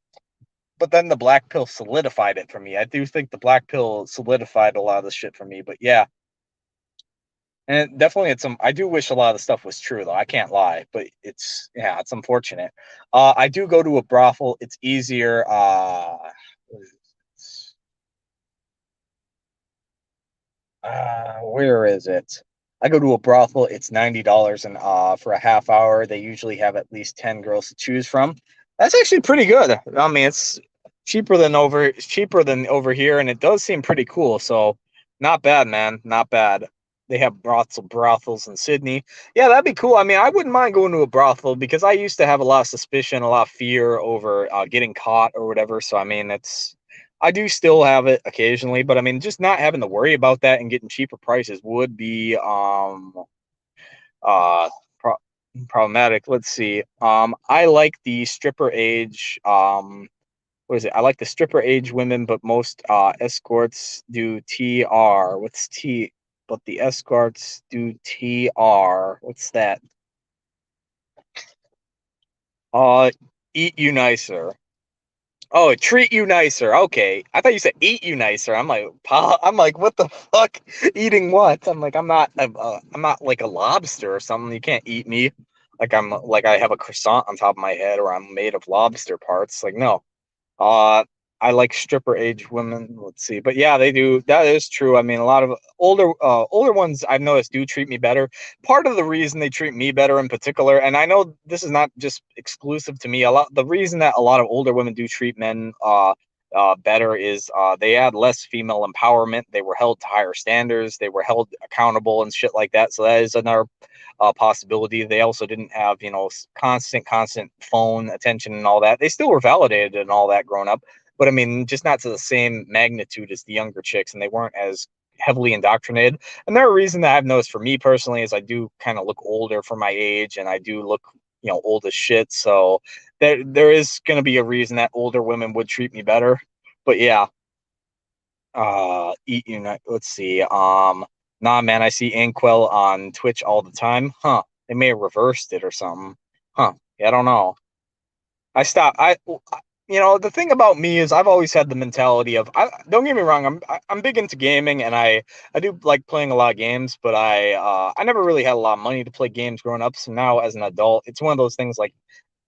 Speaker 1: but then the black pill solidified it for me. I do think the black pill solidified a lot of the shit for me. But yeah, and definitely it's some I do wish a lot of the stuff was true though. I can't lie, but it's yeah, it's unfortunate. Uh I do go to a brothel. It's easier uh uh where is it? I go to a brothel, it's $90 and uh for a half hour. They usually have at least 10 girls to choose from. That's actually pretty good. I mean, it's cheaper than over it's cheaper than over here and it does seem pretty cool. So not bad, man. Not bad they have brothel brothels in Sydney. Yeah, that'd be cool. I mean, I wouldn't mind going to a brothel because I used to have a lot of suspicion, a lot of fear over uh, getting caught or whatever. So I mean, it's I do still have it occasionally, but I mean, just not having to worry about that and getting cheaper prices would be um uh pro- problematic. Let's see. Um, I like the stripper age. Um, what is it? I like the stripper age women, but most uh escorts do TR. What's T? But the escorts do TR. What's that? Uh, eat you nicer. Oh, treat you nicer. Okay, I thought you said eat you nicer. I'm like, I'm like, what the fuck? Eating what? I'm like, I'm not, uh, I'm not like a lobster or something. You can't eat me like I'm like I have a croissant on top of my head or I'm made of lobster parts. Like, no. Uh, I like stripper age women. Let's see, but yeah, they do. That is true. I mean, a lot of older uh, older ones I've noticed do treat me better. Part of the reason they treat me better in particular, and I know this is not just exclusive to me. A lot the reason that a lot of older women do treat men uh, uh, better is uh, they had less female empowerment. They were held to higher standards. They were held accountable and shit like that. So that is another uh, possibility. They also didn't have you know constant constant phone attention and all that. They still were validated and all that growing up but I mean, just not to the same magnitude as the younger chicks, and they weren't as heavily indoctrinated. And there Another reason that I've noticed for me personally is I do kind of look older for my age, and I do look you know old as shit. So there there is going to be a reason that older women would treat me better. But yeah, uh, you know, let's see. Um, nah, man, I see Incel on Twitch all the time. Huh? They may have reversed it or something. Huh? Yeah, I don't know. I stopped. I you know the thing about me is I've always had the mentality of I don't get me wrong I'm I'm big into gaming and I I do like playing a lot of games but I uh I never really had a lot of money to play games growing up so now as an adult it's one of those things like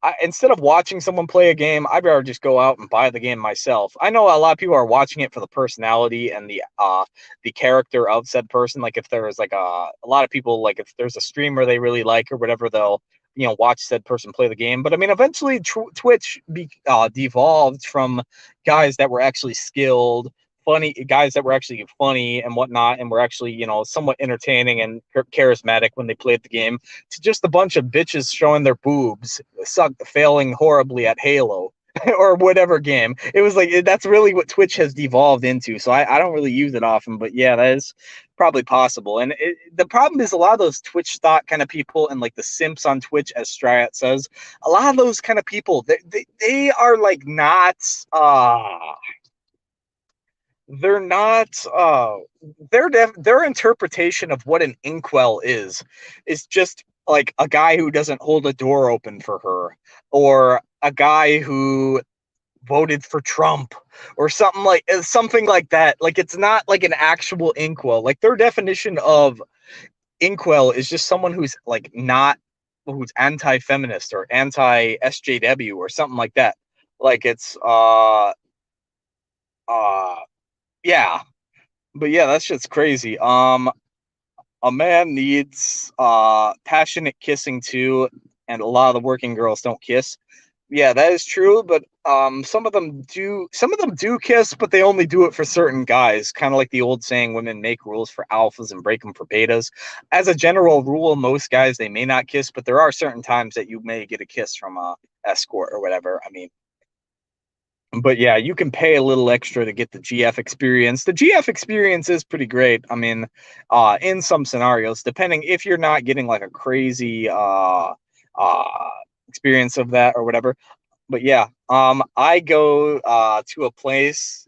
Speaker 1: I, instead of watching someone play a game I'd rather just go out and buy the game myself. I know a lot of people are watching it for the personality and the uh the character of said person like if there is like a a lot of people like if there's a streamer they really like or whatever they'll you know watch said person play the game but i mean eventually tw- twitch be, uh, devolved from guys that were actually skilled funny guys that were actually funny and whatnot and were actually you know somewhat entertaining and charismatic when they played the game to just a bunch of bitches showing their boobs suck failing horribly at halo or whatever game. It was like that's really what Twitch has devolved into. So I, I don't really use it often, but yeah, that is probably possible. And it, the problem is a lot of those Twitch thought kind of people and like the simps on Twitch, as Striat says, a lot of those kind of people, they, they, they are like not uh they're not uh their their interpretation of what an incel is is just like a guy who doesn't hold a door open for her or a guy who voted for Trump or something like uh, something like that. Like it's not like an actual incel. Like their definition of incel is just someone who's like not who's anti-feminist or anti-SJW or something like that. Like it's uh uh yeah. But yeah, that's just crazy. Um a man needs uh passionate kissing too and a lot of the working girls don't kiss yeah that is true but um some of them do some of them do kiss but they only do it for certain guys kind of like the old saying women make rules for alphas and break them for betas as a general rule most guys they may not kiss but there are certain times that you may get a kiss from a escort or whatever i mean but yeah, you can pay a little extra to get the GF experience. The GF experience is pretty great. I mean, uh, in some scenarios, depending if you're not getting like a crazy uh, uh, experience of that or whatever. But yeah, um, I go uh, to a place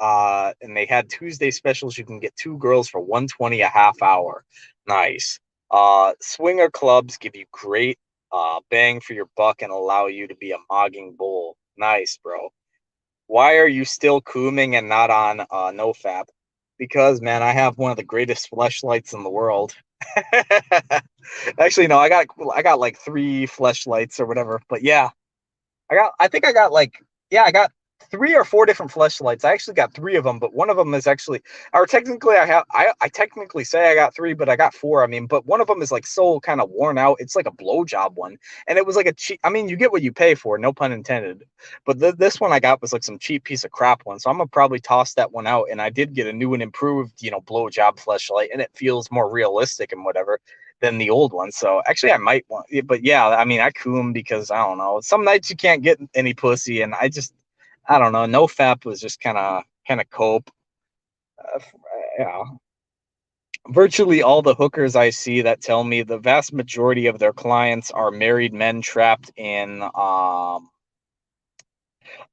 Speaker 1: uh, and they had Tuesday specials. You can get two girls for 120 a half hour. Nice. Uh, swinger clubs give you great uh, bang for your buck and allow you to be a mogging bull. Nice, bro why are you still cooming and not on uh, NoFap? Because man, I have one of the greatest fleshlights in the world. Actually, no, I got I got like three fleshlights or whatever. But yeah, I got I think I got like yeah I got three or four different fleshlights. I actually got three of them, but one of them is actually, or technically, I have, I, I technically say I got three, but I got four. I mean, but one of them is like so kind of worn out. It's like a blowjob one, and it was like a cheap. I mean, you get what you pay for, no pun intended. But this one I got was like some cheap piece of crap one, so I'm gonna probably toss that one out. And I did get a new and improved, you know, blowjob fleshlight, and it feels more realistic and whatever than the old one. So actually, I might want, but yeah, I mean, I coom because I don't know. Some nights you can't get any pussy, and I just I don't know. No fap was just kind of kind of cope. Uh, yeah. Virtually all the hookers I see that tell me the vast majority of their clients are married men trapped in um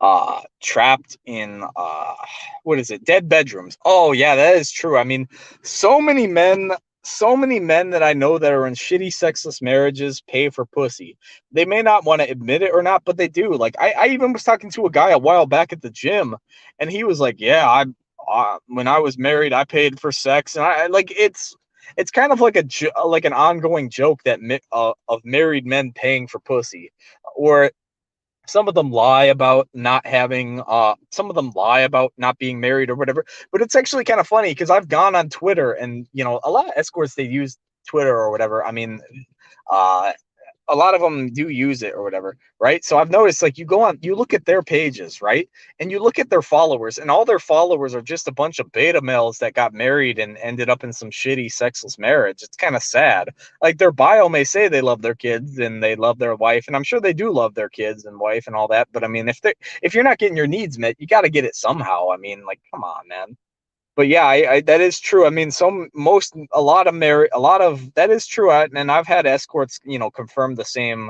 Speaker 1: uh trapped in uh what is it dead bedrooms oh yeah that is true i mean so many men so many men that I know that are in shitty sexless marriages pay for pussy. They may not want to admit it or not, but they do. Like I, I even was talking to a guy a while back at the gym, and he was like, "Yeah, I, when I was married, I paid for sex," and I like it's it's kind of like a like an ongoing joke that uh, of married men paying for pussy, or some of them lie about not having uh some of them lie about not being married or whatever but it's actually kind of funny because i've gone on twitter and you know a lot of escorts they use twitter or whatever i mean uh a lot of them do use it or whatever, right? So I've noticed like you go on, you look at their pages, right? And you look at their followers, and all their followers are just a bunch of beta males that got married and ended up in some shitty sexless marriage. It's kind of sad. Like their bio may say they love their kids and they love their wife, and I'm sure they do love their kids and wife and all that. But I mean, if they if you're not getting your needs met, you got to get it somehow. I mean, like, come on, man but yeah, I, I, that is true. I mean, some most a lot of married a lot of that is true. I, and I've had escorts, you know, confirm the same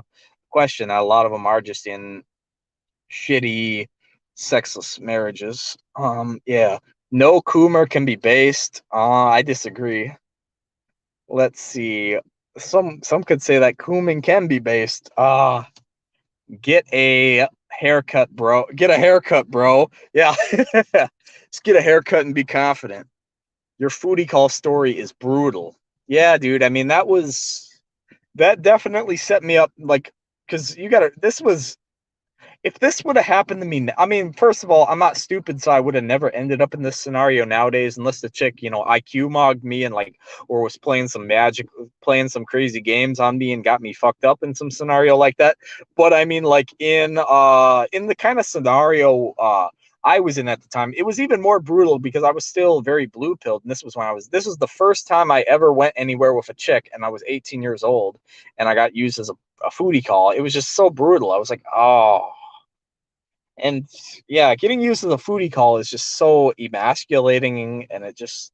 Speaker 1: question. A lot of them are just in shitty, sexless marriages. Um, yeah, no Coomer can be based. Uh, I disagree. Let's see. Some some could say that Cooming can be based. Uh get a haircut, bro. Get a haircut, bro. Yeah. Get a haircut and be confident. Your foodie call story is brutal. Yeah, dude. I mean, that was that definitely set me up like because you gotta this was if this would have happened to me, I mean, first of all, I'm not stupid, so I would have never ended up in this scenario nowadays, unless the chick, you know, IQ mogged me and like, or was playing some magic, playing some crazy games on me and got me fucked up in some scenario like that. But I mean, like in uh in the kind of scenario uh I was in at the time, it was even more brutal because I was still very blue pilled. And this was when I was, this was the first time I ever went anywhere with a chick, and I was 18 years old, and I got used as a, a foodie call. It was just so brutal. I was like, oh, and yeah, getting used to the foodie call is just so emasculating and it just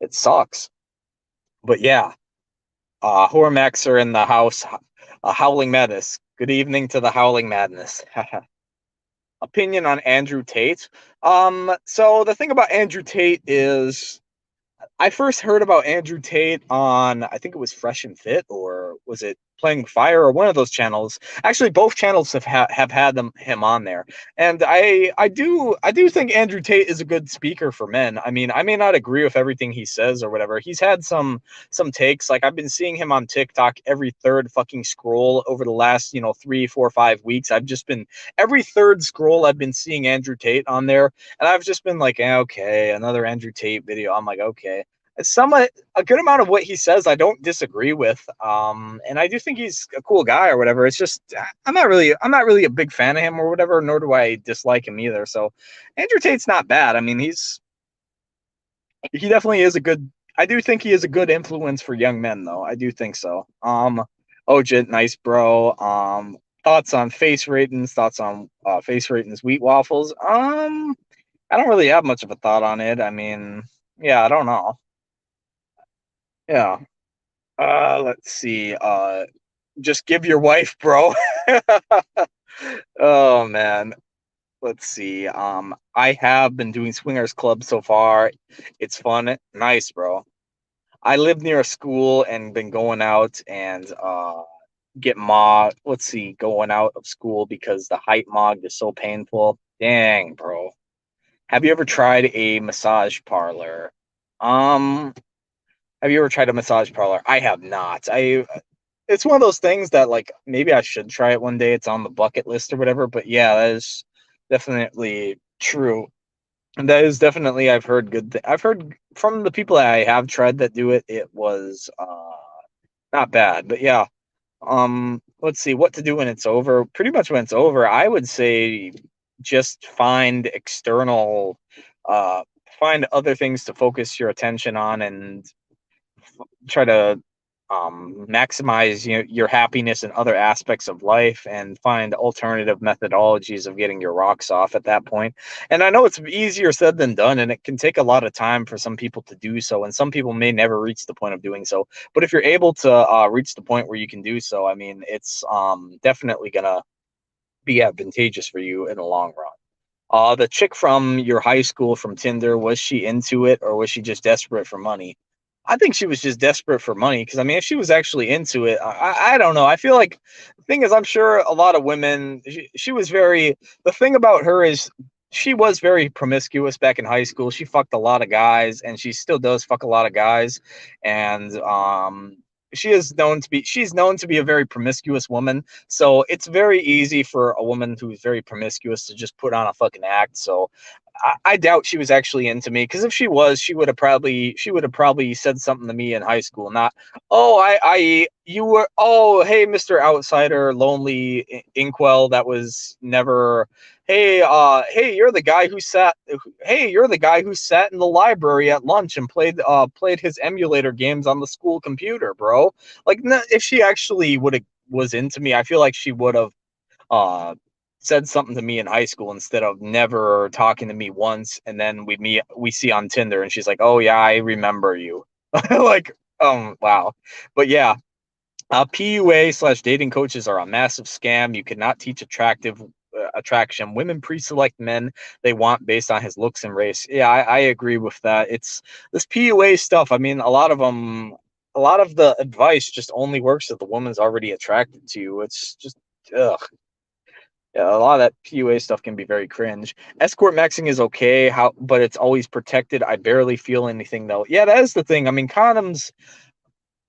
Speaker 1: it sucks. But yeah, uh Hormax are in the house. Uh, Howling Madness. Good evening to the Howling Madness. Opinion on Andrew Tate. Um, so the thing about Andrew Tate is I first heard about Andrew Tate on I think it was Fresh and Fit or was it playing fire or one of those channels. Actually both channels have ha- have had them him on there. And i i do i do think andrew tate is a good speaker for men. I mean i may not agree with everything he says or whatever. He's had some some takes. Like i've been seeing him on tiktok every third fucking scroll over the last you know three four five weeks. I've just been every third scroll i've been seeing andrew tate on there. And i've just been like eh, okay another andrew tate video. I'm like okay some a good amount of what he says I don't disagree with. Um, and I do think he's a cool guy or whatever. It's just I'm not really I'm not really a big fan of him or whatever, nor do I dislike him either. So Andrew Tate's not bad. I mean, he's he definitely is a good I do think he is a good influence for young men though. I do think so. Um Ojit, nice bro. Um thoughts on face ratings, thoughts on uh, face ratings wheat waffles. Um I don't really have much of a thought on it. I mean, yeah, I don't know. Yeah. Uh, let's see. Uh, just give your wife, bro. oh man. Let's see. Um, I have been doing swingers club so far. It's fun. Nice, bro. I live near a school and been going out and uh get mogged. Let's see, going out of school because the height mog is so painful. Dang, bro. Have you ever tried a massage parlor? Um, have you ever tried a massage parlor? I have not. I it's one of those things that like maybe I should try it one day. It's on the bucket list or whatever. But yeah, that is definitely true. And that is definitely I've heard good. I've heard from the people that I have tried that do it. It was uh not bad. But yeah, um, let's see what to do when it's over. Pretty much when it's over, I would say just find external, uh, find other things to focus your attention on and try to um, maximize you know, your happiness in other aspects of life and find alternative methodologies of getting your rocks off at that point. And I know it's easier said than done, and it can take a lot of time for some people to do so, and some people may never reach the point of doing so. But if you're able to uh, reach the point where you can do so, I mean, it's um, definitely gonna be advantageous for you in the long run. Uh, the chick from your high school from Tinder was she into it or was she just desperate for money? I think she was just desperate for money because I mean, if she was actually into it, I, I don't know. I feel like the thing is, I'm sure a lot of women. She, she was very. The thing about her is she was very promiscuous back in high school. She fucked a lot of guys, and she still does fuck a lot of guys. And um, she is known to be she's known to be a very promiscuous woman. So it's very easy for a woman who's very promiscuous to just put on a fucking act. So I, doubt she was actually into me because if she was, she would have probably she would have probably said something to me in high school. Not, oh, I, I, you were, oh, hey, Mister Outsider, lonely incel. That was never. Hey, uh, hey, you're the guy who sat. Hey, you're the guy who sat in the library at lunch and played, uh, played his emulator games on the school computer, bro. Like, if she actually would have was into me, I feel like she would have, uh, said something to me in high school instead of never talking to me once and then we meet we see on Tinder and she's like, "Oh yeah, I remember you." like, um wow. But yeah, uh, PUA slash dating coaches are a massive scam. You cannot teach attractive uh, attraction. Women pre-select men they want based on his looks and race. Yeah, I, I agree with that. It's this PUA stuff. I mean, a lot of them, a lot of the advice just only works if the woman's already attracted to you. It's just ugh. A lot of that PUA stuff can be very cringe. Escort maxing is okay, how but it's always protected. I barely feel anything though. Yeah, that is the thing. I mean, condoms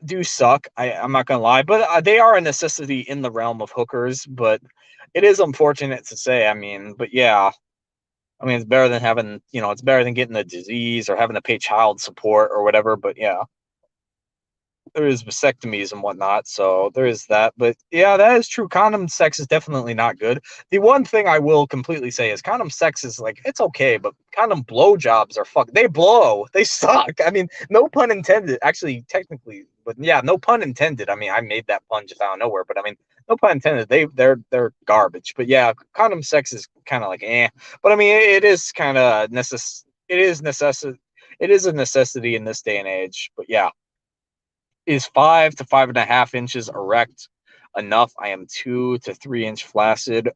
Speaker 1: do suck. I, I'm not gonna lie, but uh, they are a necessity in the realm of hookers. But it is unfortunate to say. I mean, but yeah, I mean, it's better than having you know, it's better than getting a disease or having to pay child support or whatever. But yeah there is vasectomies and whatnot, so there is that. But yeah, that is true. Condom sex is definitely not good. The one thing I will completely say is condom sex is like it's okay, but condom blowjobs are fuck. They blow. They suck. I mean, no pun intended. Actually, technically, but yeah, no pun intended. I mean, I made that pun just out of nowhere, but I mean, no pun intended. They they're they're garbage. But yeah, condom sex is kind of like eh. But I mean, it, it is kind of necess. It is necessity. It is a necessity in this day and age. But yeah is five to five and a half inches erect enough. I am two to three inch flaccid.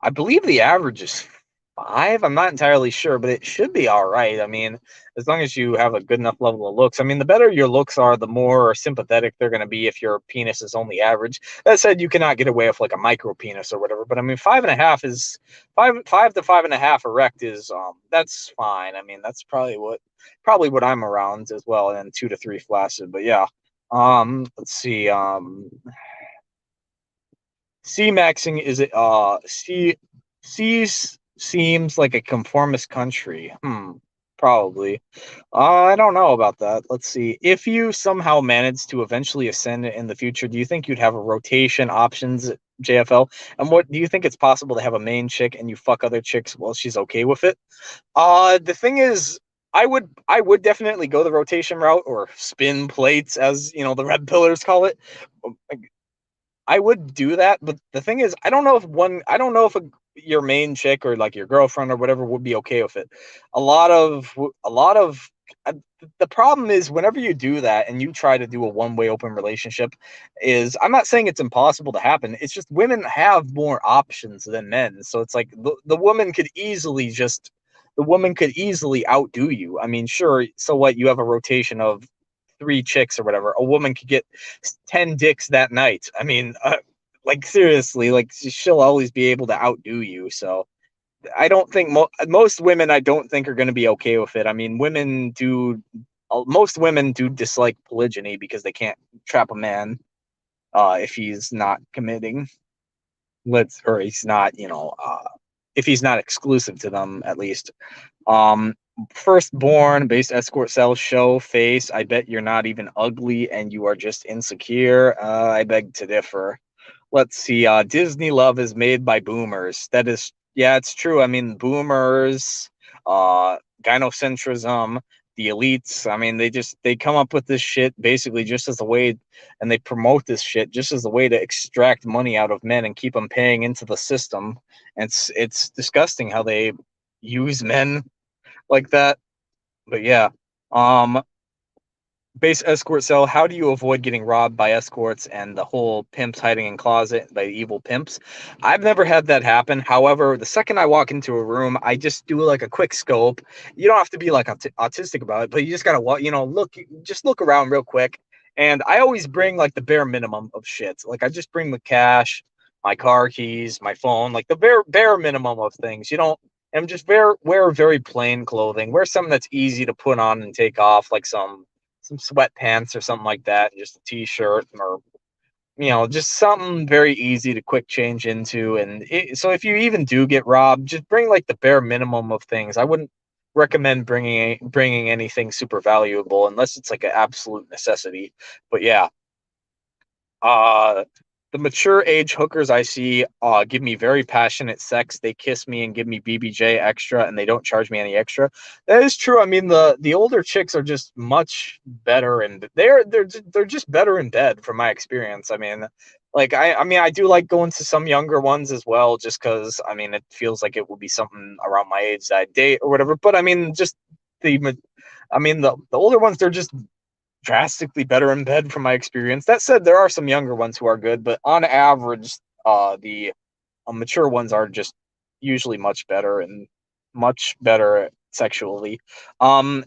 Speaker 1: I believe the average is five. I'm not entirely sure, but it should be all right. I mean, as long as you have a good enough level of looks. I mean, the better your looks are, the more sympathetic they're going to be if your penis is only average. That said, you cannot get away with like a micro penis or whatever. But I mean, five and a half is five, five to five and a half erect is um that's fine. I mean, that's probably what probably what I'm around as well, and two to three flaccid. But yeah, um, let's see. Um, C maxing is it? Uh, C C's seems like a conformist country. Hmm. Probably. Uh, I don't know about that. Let's see. If you somehow manage to eventually ascend in the future, do you think you'd have a rotation options JFL? And what do you think it's possible to have a main chick and you fuck other chicks while she's okay with it? Uh, the thing is, I would I would definitely go the rotation route or spin plates as you know the red pillers call it. I would do that, but the thing is, I don't know if one I don't know if a, your main chick or like your girlfriend or whatever would be okay with it. A lot of a lot of uh, the problem is whenever you do that and you try to do a one-way open relationship is i'm not saying it's impossible to happen it's just women have more options than men so it's like the, the woman could easily just the woman could easily outdo you. I mean, sure, so what? You have a rotation of three chicks or whatever. A woman could get 10 dicks that night. I mean, uh, like, seriously, like, she'll always be able to outdo you. So I don't think mo- most women, I don't think, are going to be okay with it. I mean, women do, uh, most women do dislike polygyny because they can't trap a man uh, if he's not committing. Let's, or he's not, you know, uh, if he's not exclusive to them at least. Um, firstborn based escort sales show face. I bet you're not even ugly and you are just insecure. Uh, I beg to differ. Let's see. Uh, Disney love is made by boomers. That is, yeah, it's true. I mean, boomers, uh, gynocentrism, the elites. I mean, they just they come up with this shit basically just as a way, and they promote this shit just as a way to extract money out of men and keep them paying into the system. And it's it's disgusting how they use men like that. But yeah, um, base escort cell how do you avoid getting robbed by escorts and the whole pimps hiding in closet by evil pimps? I've never had that happen. However the second i walk into a room i just do like a quick scope. You don't have to be like aut- autistic about it but you just gotta walk you know look just look around real quick. And i always bring like the bare minimum of shit. Like i just bring the cash my car keys my phone like the bare bare minimum of things. You don't and just wear wear very plain clothing. Wear something that's easy to put on and take off like some some sweatpants or something like that, just a t-shirt or you know, just something very easy to quick change into. And it, so if you even do get robbed, just bring like the bare minimum of things. I wouldn't recommend bringing bringing anything super valuable unless it's like an absolute necessity. But yeah, uh, the mature age hookers I see uh, give me very passionate sex. They kiss me and give me BBJ extra, and they don't charge me any extra. That is true. I mean, the the older chicks are just much better, and they're they're they're just better in bed, from my experience. I mean, like I I mean, I do like going to some younger ones as well, just because I mean, it feels like it would be something around my age that I date or whatever. But I mean, just the I mean, the the older ones, they're just drastically better in bed from my experience. That said, there are some younger ones who are good, but on average, uh, the uh, mature ones are just usually much better and much better sexually. Um,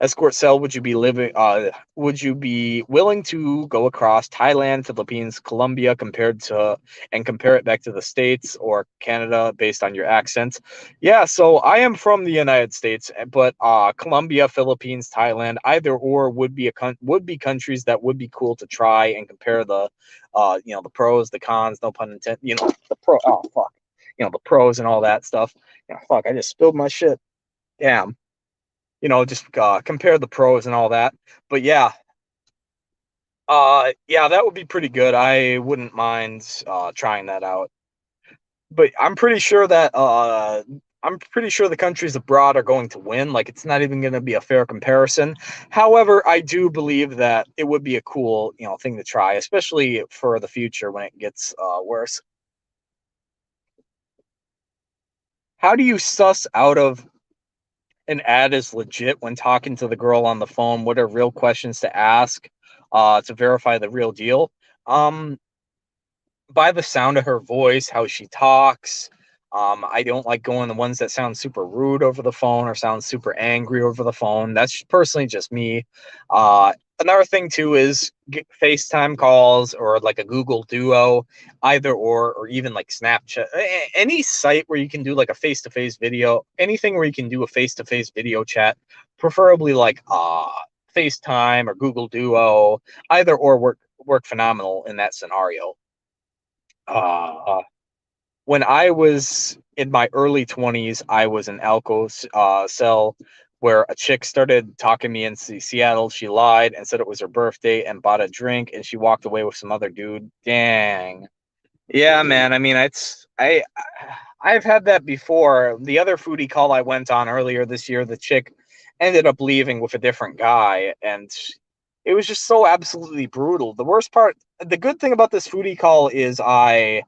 Speaker 1: escort cell would you be living uh would you be willing to go across thailand philippines colombia compared to and compare it back to the states or canada based on your accent? yeah so i am from the united states eh, but uh colombia philippines thailand either or would be a would be countries that would be cool to try and compare the uh you know the pros the cons no pun intended you know the pro oh fuck you know the pros and all that stuff. Yeah fuck i just spilled my shit. Damn you know, just uh, compare the pros and all that. But yeah, uh, yeah, that would be pretty good. I wouldn't mind uh, trying that out. But I'm pretty sure that uh, I'm pretty sure the countries abroad are going to win. Like it's not even going to be a fair comparison. However, I do believe that it would be a cool, you know, thing to try, especially for the future when it gets uh, worse. How do you suss out of an ad is legit when talking to the girl on the phone? What are real questions to ask uh, to verify the real deal? Um, by the sound of her voice, how she talks. Um, I don't like going the ones that sound super rude over the phone or sound super angry over the phone. That's personally just me. Uh, another thing too is FaceTime calls or like a Google Duo, either or, or even like Snapchat, any site where you can do like a face to face video, anything where you can do a face to face video chat, preferably like uh, FaceTime or Google Duo, either or work work phenomenal in that scenario. Uh, when I was in my early 20s, I was an Alco uh, cell where a chick started talking me in Seattle. She lied and said it was her birthday and bought a drink, and she walked away with some other dude. Dang. Yeah, man. I mean, it's I I've had that before. The other foodie call I went on earlier this year, the chick ended up leaving with a different guy, and it was just so absolutely brutal. The worst part, the good thing about this foodie call is I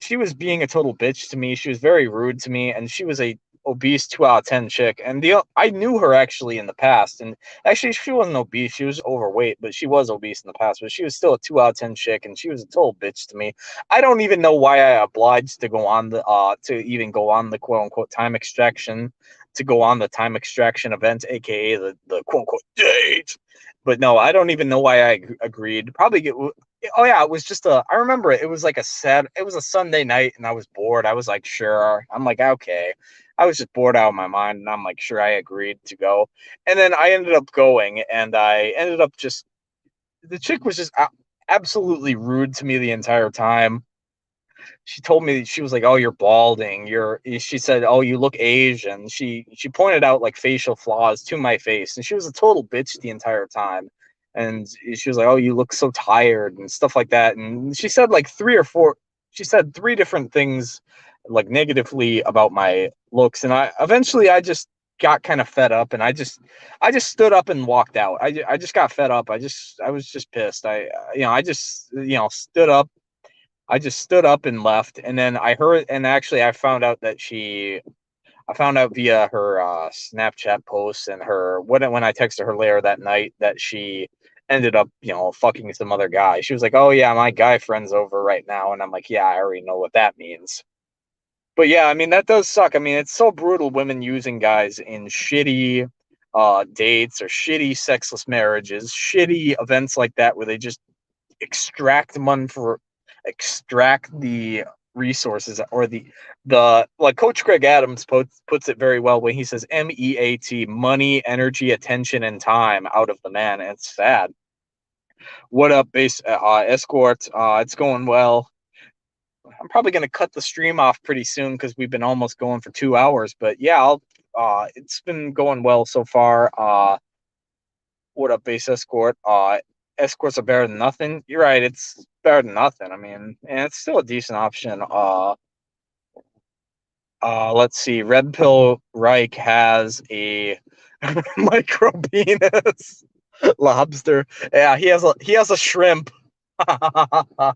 Speaker 1: she was being a total bitch to me. She was very rude to me, and she was a obese two out of ten chick, and the I knew her actually in the past, and actually she wasn't obese, she was overweight, but she was obese in the past, but she was still a two out of ten chick, and she was a total bitch to me. I don't even know why I obliged to go on the uh to even go on the quote unquote time extraction to go on the time extraction event, aka the the quote unquote date. But no, I don't even know why I agreed. Probably get oh yeah, it was just a I remember it. It was like a sad it was a Sunday night and I was bored. I was like, sure. I'm like, okay. I was just bored out of my mind, and I'm like, sure, I agreed to go. And then I ended up going, and I ended up just the chick was just absolutely rude to me the entire time. She told me she was like, "Oh, you're balding." You're. Eh, she said, "Oh, you look Asian." She she pointed out like facial flaws to my face, and she was a total bitch the entire time. And she was like, "Oh, you look so tired" and stuff like that. And she said like three or four. She said three different things like negatively about my looks and i eventually i just got kind of fed up and i just i just stood up and walked out i, I just got fed up i just i was just pissed i you know i just you know stood up i just stood up and left and then i heard and actually i found out that she i found out via her uh, snapchat posts and her when, when i texted her later that night that she ended up you know fucking some other guy. She was like oh yeah my guy friend's over right now. And i'm like yeah i already know what that means. But yeah, I mean that does suck. I mean, it's so brutal women using guys in shitty uh, dates or shitty sexless marriages, shitty events like that where they just extract money for extract the resources or the the like coach greg adams puts puts it very well when he says m-e-a-t money energy attention and time out of the man and it's sad What up, base uh, escort? Uh, it's going well. I'm probably gonna cut the stream off pretty soon because we've been almost going for two hours. But yeah, I'll. Uh, it's been going well so far. Uh, what up, base escort? Uh, escorts are better than nothing. You're right. It's better than nothing. I mean, and it's still a decent option. Uh, uh, let's see. Red Pill Reich has a micro penis lobster. Yeah, he has a he has a shrimp. uh,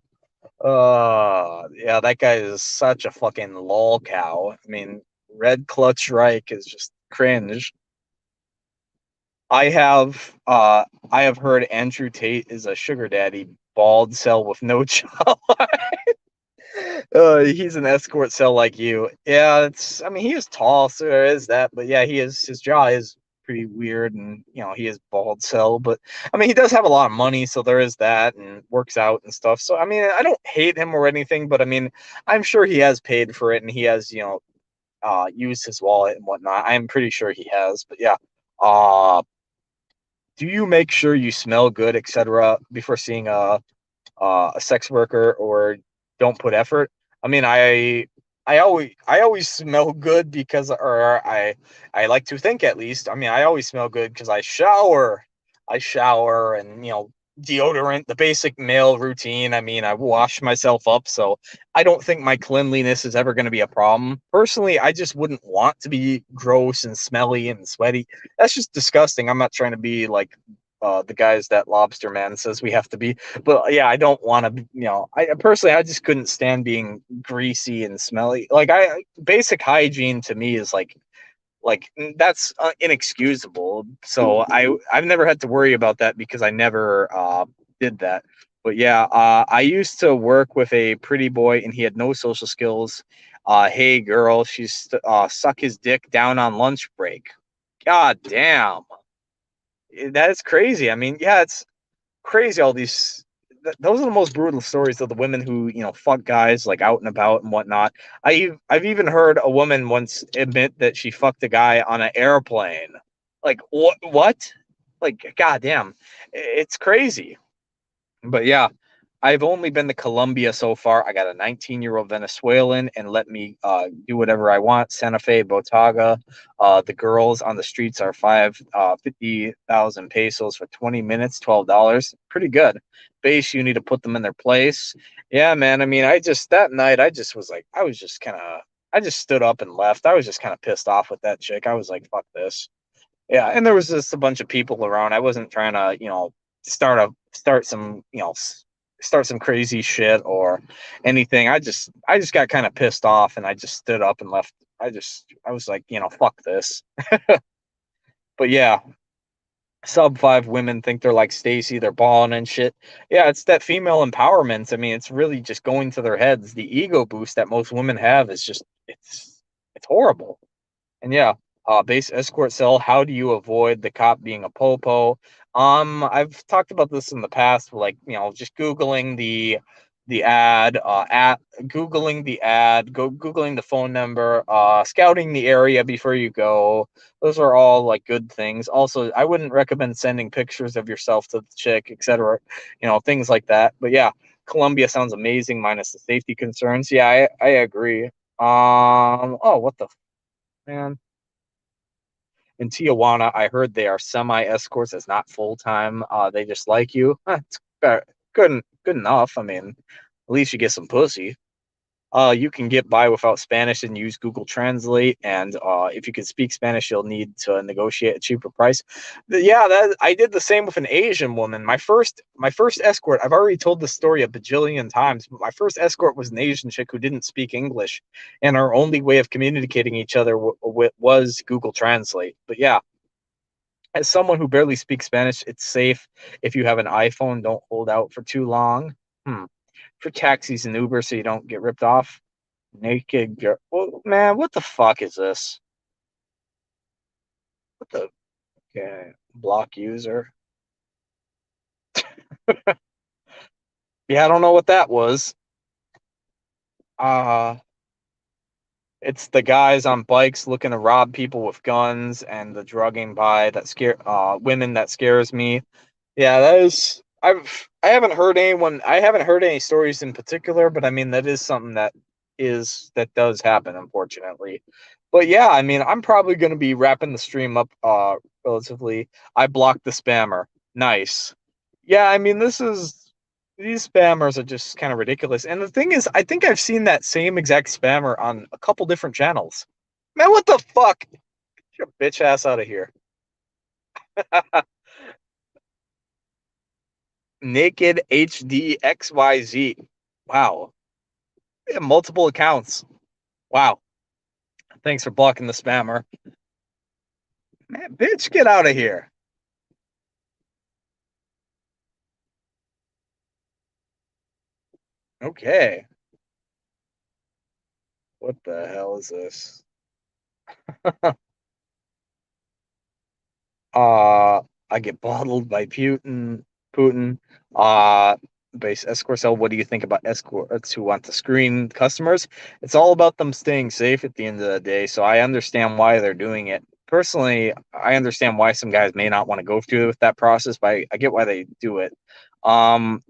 Speaker 1: yeah, that guy is such a fucking lolcow. I mean, Red Clutch Reich is just cringe. I have uh I have heard Andrew Tate is a sugar daddy bald cell with no jawline. uh, he's an escort cell like you. Yeah, it's I mean he is tall, so there is that, but yeah, he is his jaw is pretty weird and you know he is bald cell but i mean he does have a lot of money so there is that and works out and stuff so i mean i don't hate him or anything but i mean i'm sure he has paid for it and he has you know uh used his wallet and whatnot i'm pretty sure he has but yeah uh do you make sure you smell good, etc., before seeing a a sex worker, or don't put effort? I mean, I I always I always smell good because, or I I like to think at least. I mean, I always smell good because I shower, I shower, and you know deodorant, the basic male routine. I mean, I wash myself up, so I don't think my cleanliness is ever going to be a problem. Personally, I just wouldn't want to be gross and smelly and sweaty. That's just disgusting. I'm not trying to be like uh, the guys that Lobster Man says we have to be, but yeah, I don't want to. You know, I personally, I just couldn't stand being greasy and smelly. Like I, basic hygiene to me is like like that's uh, inexcusable. So i i've never had to worry about that because i never uh, did that. But yeah uh, i used to work with a pretty boy and he had no social skills. Uh, hey girl she's uh, suck his dick down on lunch break. God damn. That is crazy. I mean yeah it's crazy all these those are the most brutal stories of the women who you know fuck guys like out and about and whatnot. I I've even heard a woman once admit that she fucked a guy on an airplane. Like what? What? Like goddamn, it's crazy. But yeah, I've only been to Colombia so far. I got a 19 year old Venezuelan and let me uh, do whatever I want. Santa Fe, Bogotá. Uh, the girls on the streets are five uh, 50,000 pesos for 20 minutes, $12. Pretty good. Base, you need to put them in their place. Yeah, man. I mean, I just, that night, I just was like, I was just kind of, I just stood up and left. I was just kind of pissed off with that chick. I was like, fuck this. Yeah. And there was just a bunch of people around. I wasn't trying to, you know, start a, start some, you know, start some crazy shit or anything. I just I just got kind of pissed off and I just stood up and left. I just I was like, you know, fuck this. but yeah, sub five women think they're like Stacy, they're balling and shit. Yeah, it's that female empowerment. I mean, it's really just going to their heads. The ego boost that most women have is just it's it's horrible. And yeah, uh, base escort cell. How do you avoid the cop being a popo? Um, I've talked about this in the past, like you know, just googling the the ad, uh, at googling the ad, go googling the phone number, uh, scouting the area before you go. Those are all like good things. Also, I wouldn't recommend sending pictures of yourself to the chick, etc. You know, things like that. But yeah, Colombia sounds amazing, minus the safety concerns. Yeah, I I agree. Um, oh, what the man? in Tijuana, I heard they are semi escorts. It's not full time. Uh, they just like you. good, good enough. I mean, at least you get some pussy uh, you can get by without Spanish and use Google Translate. And uh, if you can speak Spanish, you'll need to negotiate a cheaper price. Yeah, that I did the same with an Asian woman. My first, my first escort. I've already told the story a bajillion times, but my first escort was an Asian chick who didn't speak English, and our only way of communicating each other was Google Translate. But yeah. As someone who barely speaks Spanish, it's safe if you have an iPhone. Don't hold out for too long. Hmm for taxis and Uber so you don't get ripped off. Naked girl. Man, what the fuck is this? What the? Okay, block user. yeah, I don't know what that was. Uh it's the guys on bikes looking to rob people with guns and the drugging by that scare uh women that scares me. Yeah, that is I've I haven't heard anyone I haven't heard any stories in particular, but I mean that is something that is that does happen unfortunately. But yeah, I mean I'm probably going to be wrapping the stream up uh relatively. I blocked the spammer. Nice. Yeah, I mean this is these spammers are just kind of ridiculous. And the thing is, I think I've seen that same exact spammer on a couple different channels. Man, what the fuck? Get your bitch ass out of here. Naked HD XYZ. Wow. Multiple accounts. Wow. Thanks for blocking the spammer. Man, bitch, get out of here. Okay. What the hell is this? uh I get bottled by Putin. Putin. Uh, base escort cell. What do you think about escorts who want to screen customers? It's all about them staying safe at the end of the day. So I understand why they're doing it. Personally, I understand why some guys may not want to go through with that process, but I, I get why they do it. Um,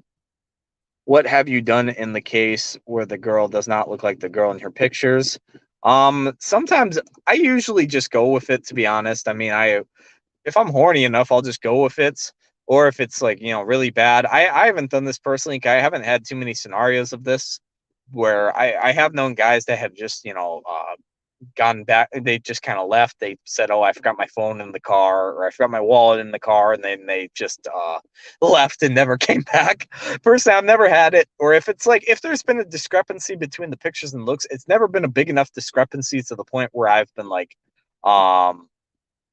Speaker 1: what have you done in the case where the girl does not look like the girl in her pictures? Um, sometimes I usually just go with it. To be honest, I mean, I if I'm horny enough, I'll just go with it or if it's like you know really bad i i haven't done this personally i haven't had too many scenarios of this where i i have known guys that have just you know uh gone back they just kind of left. They said oh i forgot my phone in the car or i forgot my wallet in the car and then they just uh left and never came back. Personally i've never had it or if it's like if there's been a discrepancy between the pictures and looks it's never been a big enough discrepancy to the point where i've been like um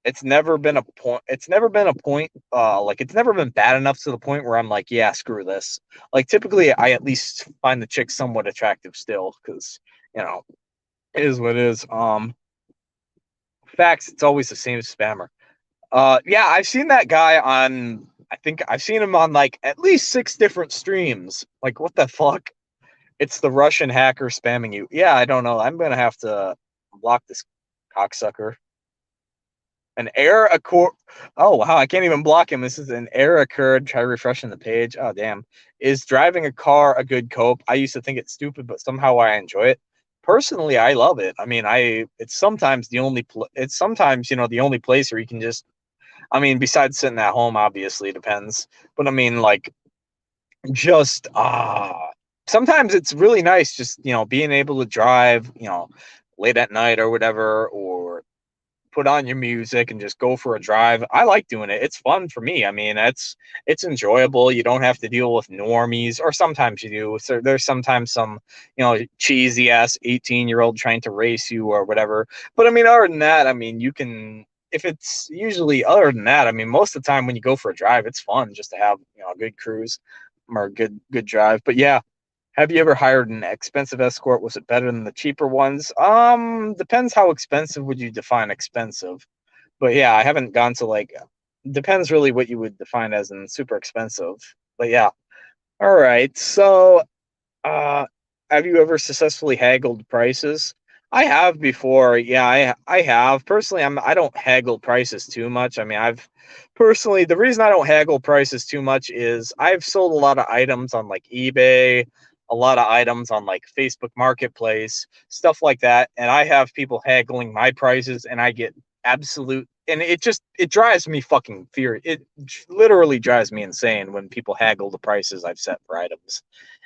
Speaker 1: it's never been a point it's never been a point uh like it's never been bad enough to the point where i'm like yeah screw this. Like typically i at least find the chick somewhat attractive still because you know it is what it is um facts it's always the same spammer uh yeah i've seen that guy on i think i've seen him on like at least six different streams like what the fuck it's the russian hacker spamming you yeah i don't know i'm gonna have to block this cocksucker an error occurred. Oh wow, I can't even block him. This is an error occurred. Try refreshing the page. Oh damn. Is driving a car a good cope? I used to think it's stupid, but somehow I enjoy it. Personally, I love it. I mean, I it's sometimes the only it's sometimes you know the only place where you can just. I mean, besides sitting at home, obviously depends. But I mean, like, just ah. Uh, sometimes it's really nice just you know being able to drive you know late at night or whatever or put on your music and just go for a drive. I like doing it. It's fun for me. I mean, it's it's enjoyable. You don't have to deal with normies, or sometimes you do. So there's sometimes some, you know, cheesy ass 18 year old trying to race you or whatever. But I mean, other than that, I mean, you can if it's usually other than that, I mean, most of the time when you go for a drive, it's fun just to have you know a good cruise or a good good drive. But yeah, have you ever hired an expensive escort? Was it better than the cheaper ones? Um, depends how expensive would you define expensive. But yeah, I haven't gone to like depends really what you would define as in super expensive. But yeah. All right. So uh have you ever successfully haggled prices? I have before. Yeah, I I have. Personally, I'm I don't haggle prices too much. I mean, I've personally the reason I don't haggle prices too much is I've sold a lot of items on like eBay, a lot of items on like Facebook Marketplace, stuff like that. And I have people haggling my prices and I get absolute and it just it drives me fucking fear. It literally drives me insane when people haggle the prices I've set for items.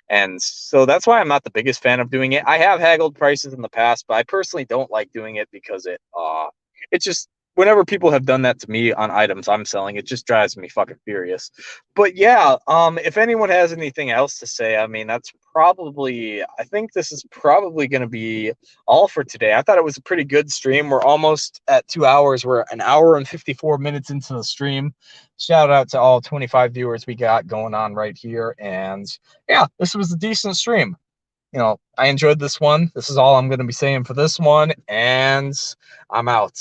Speaker 1: And so that's why I'm not the biggest fan of doing it. I have haggled prices in the past, but I personally don't like doing it because it uh it just whenever people have done that to me on items I'm selling, it just drives me fucking furious. But yeah, um, if anyone has anything else to say, I mean, that's probably, I think this is probably going to be all for today. I thought it was a pretty good stream. We're almost at two hours. We're an hour and 54 minutes into the stream. Shout out to all 25 viewers we got going on right here. And yeah, this was a decent stream you know, I enjoyed this one. This is all I'm going to be saying for this one, and I'm out.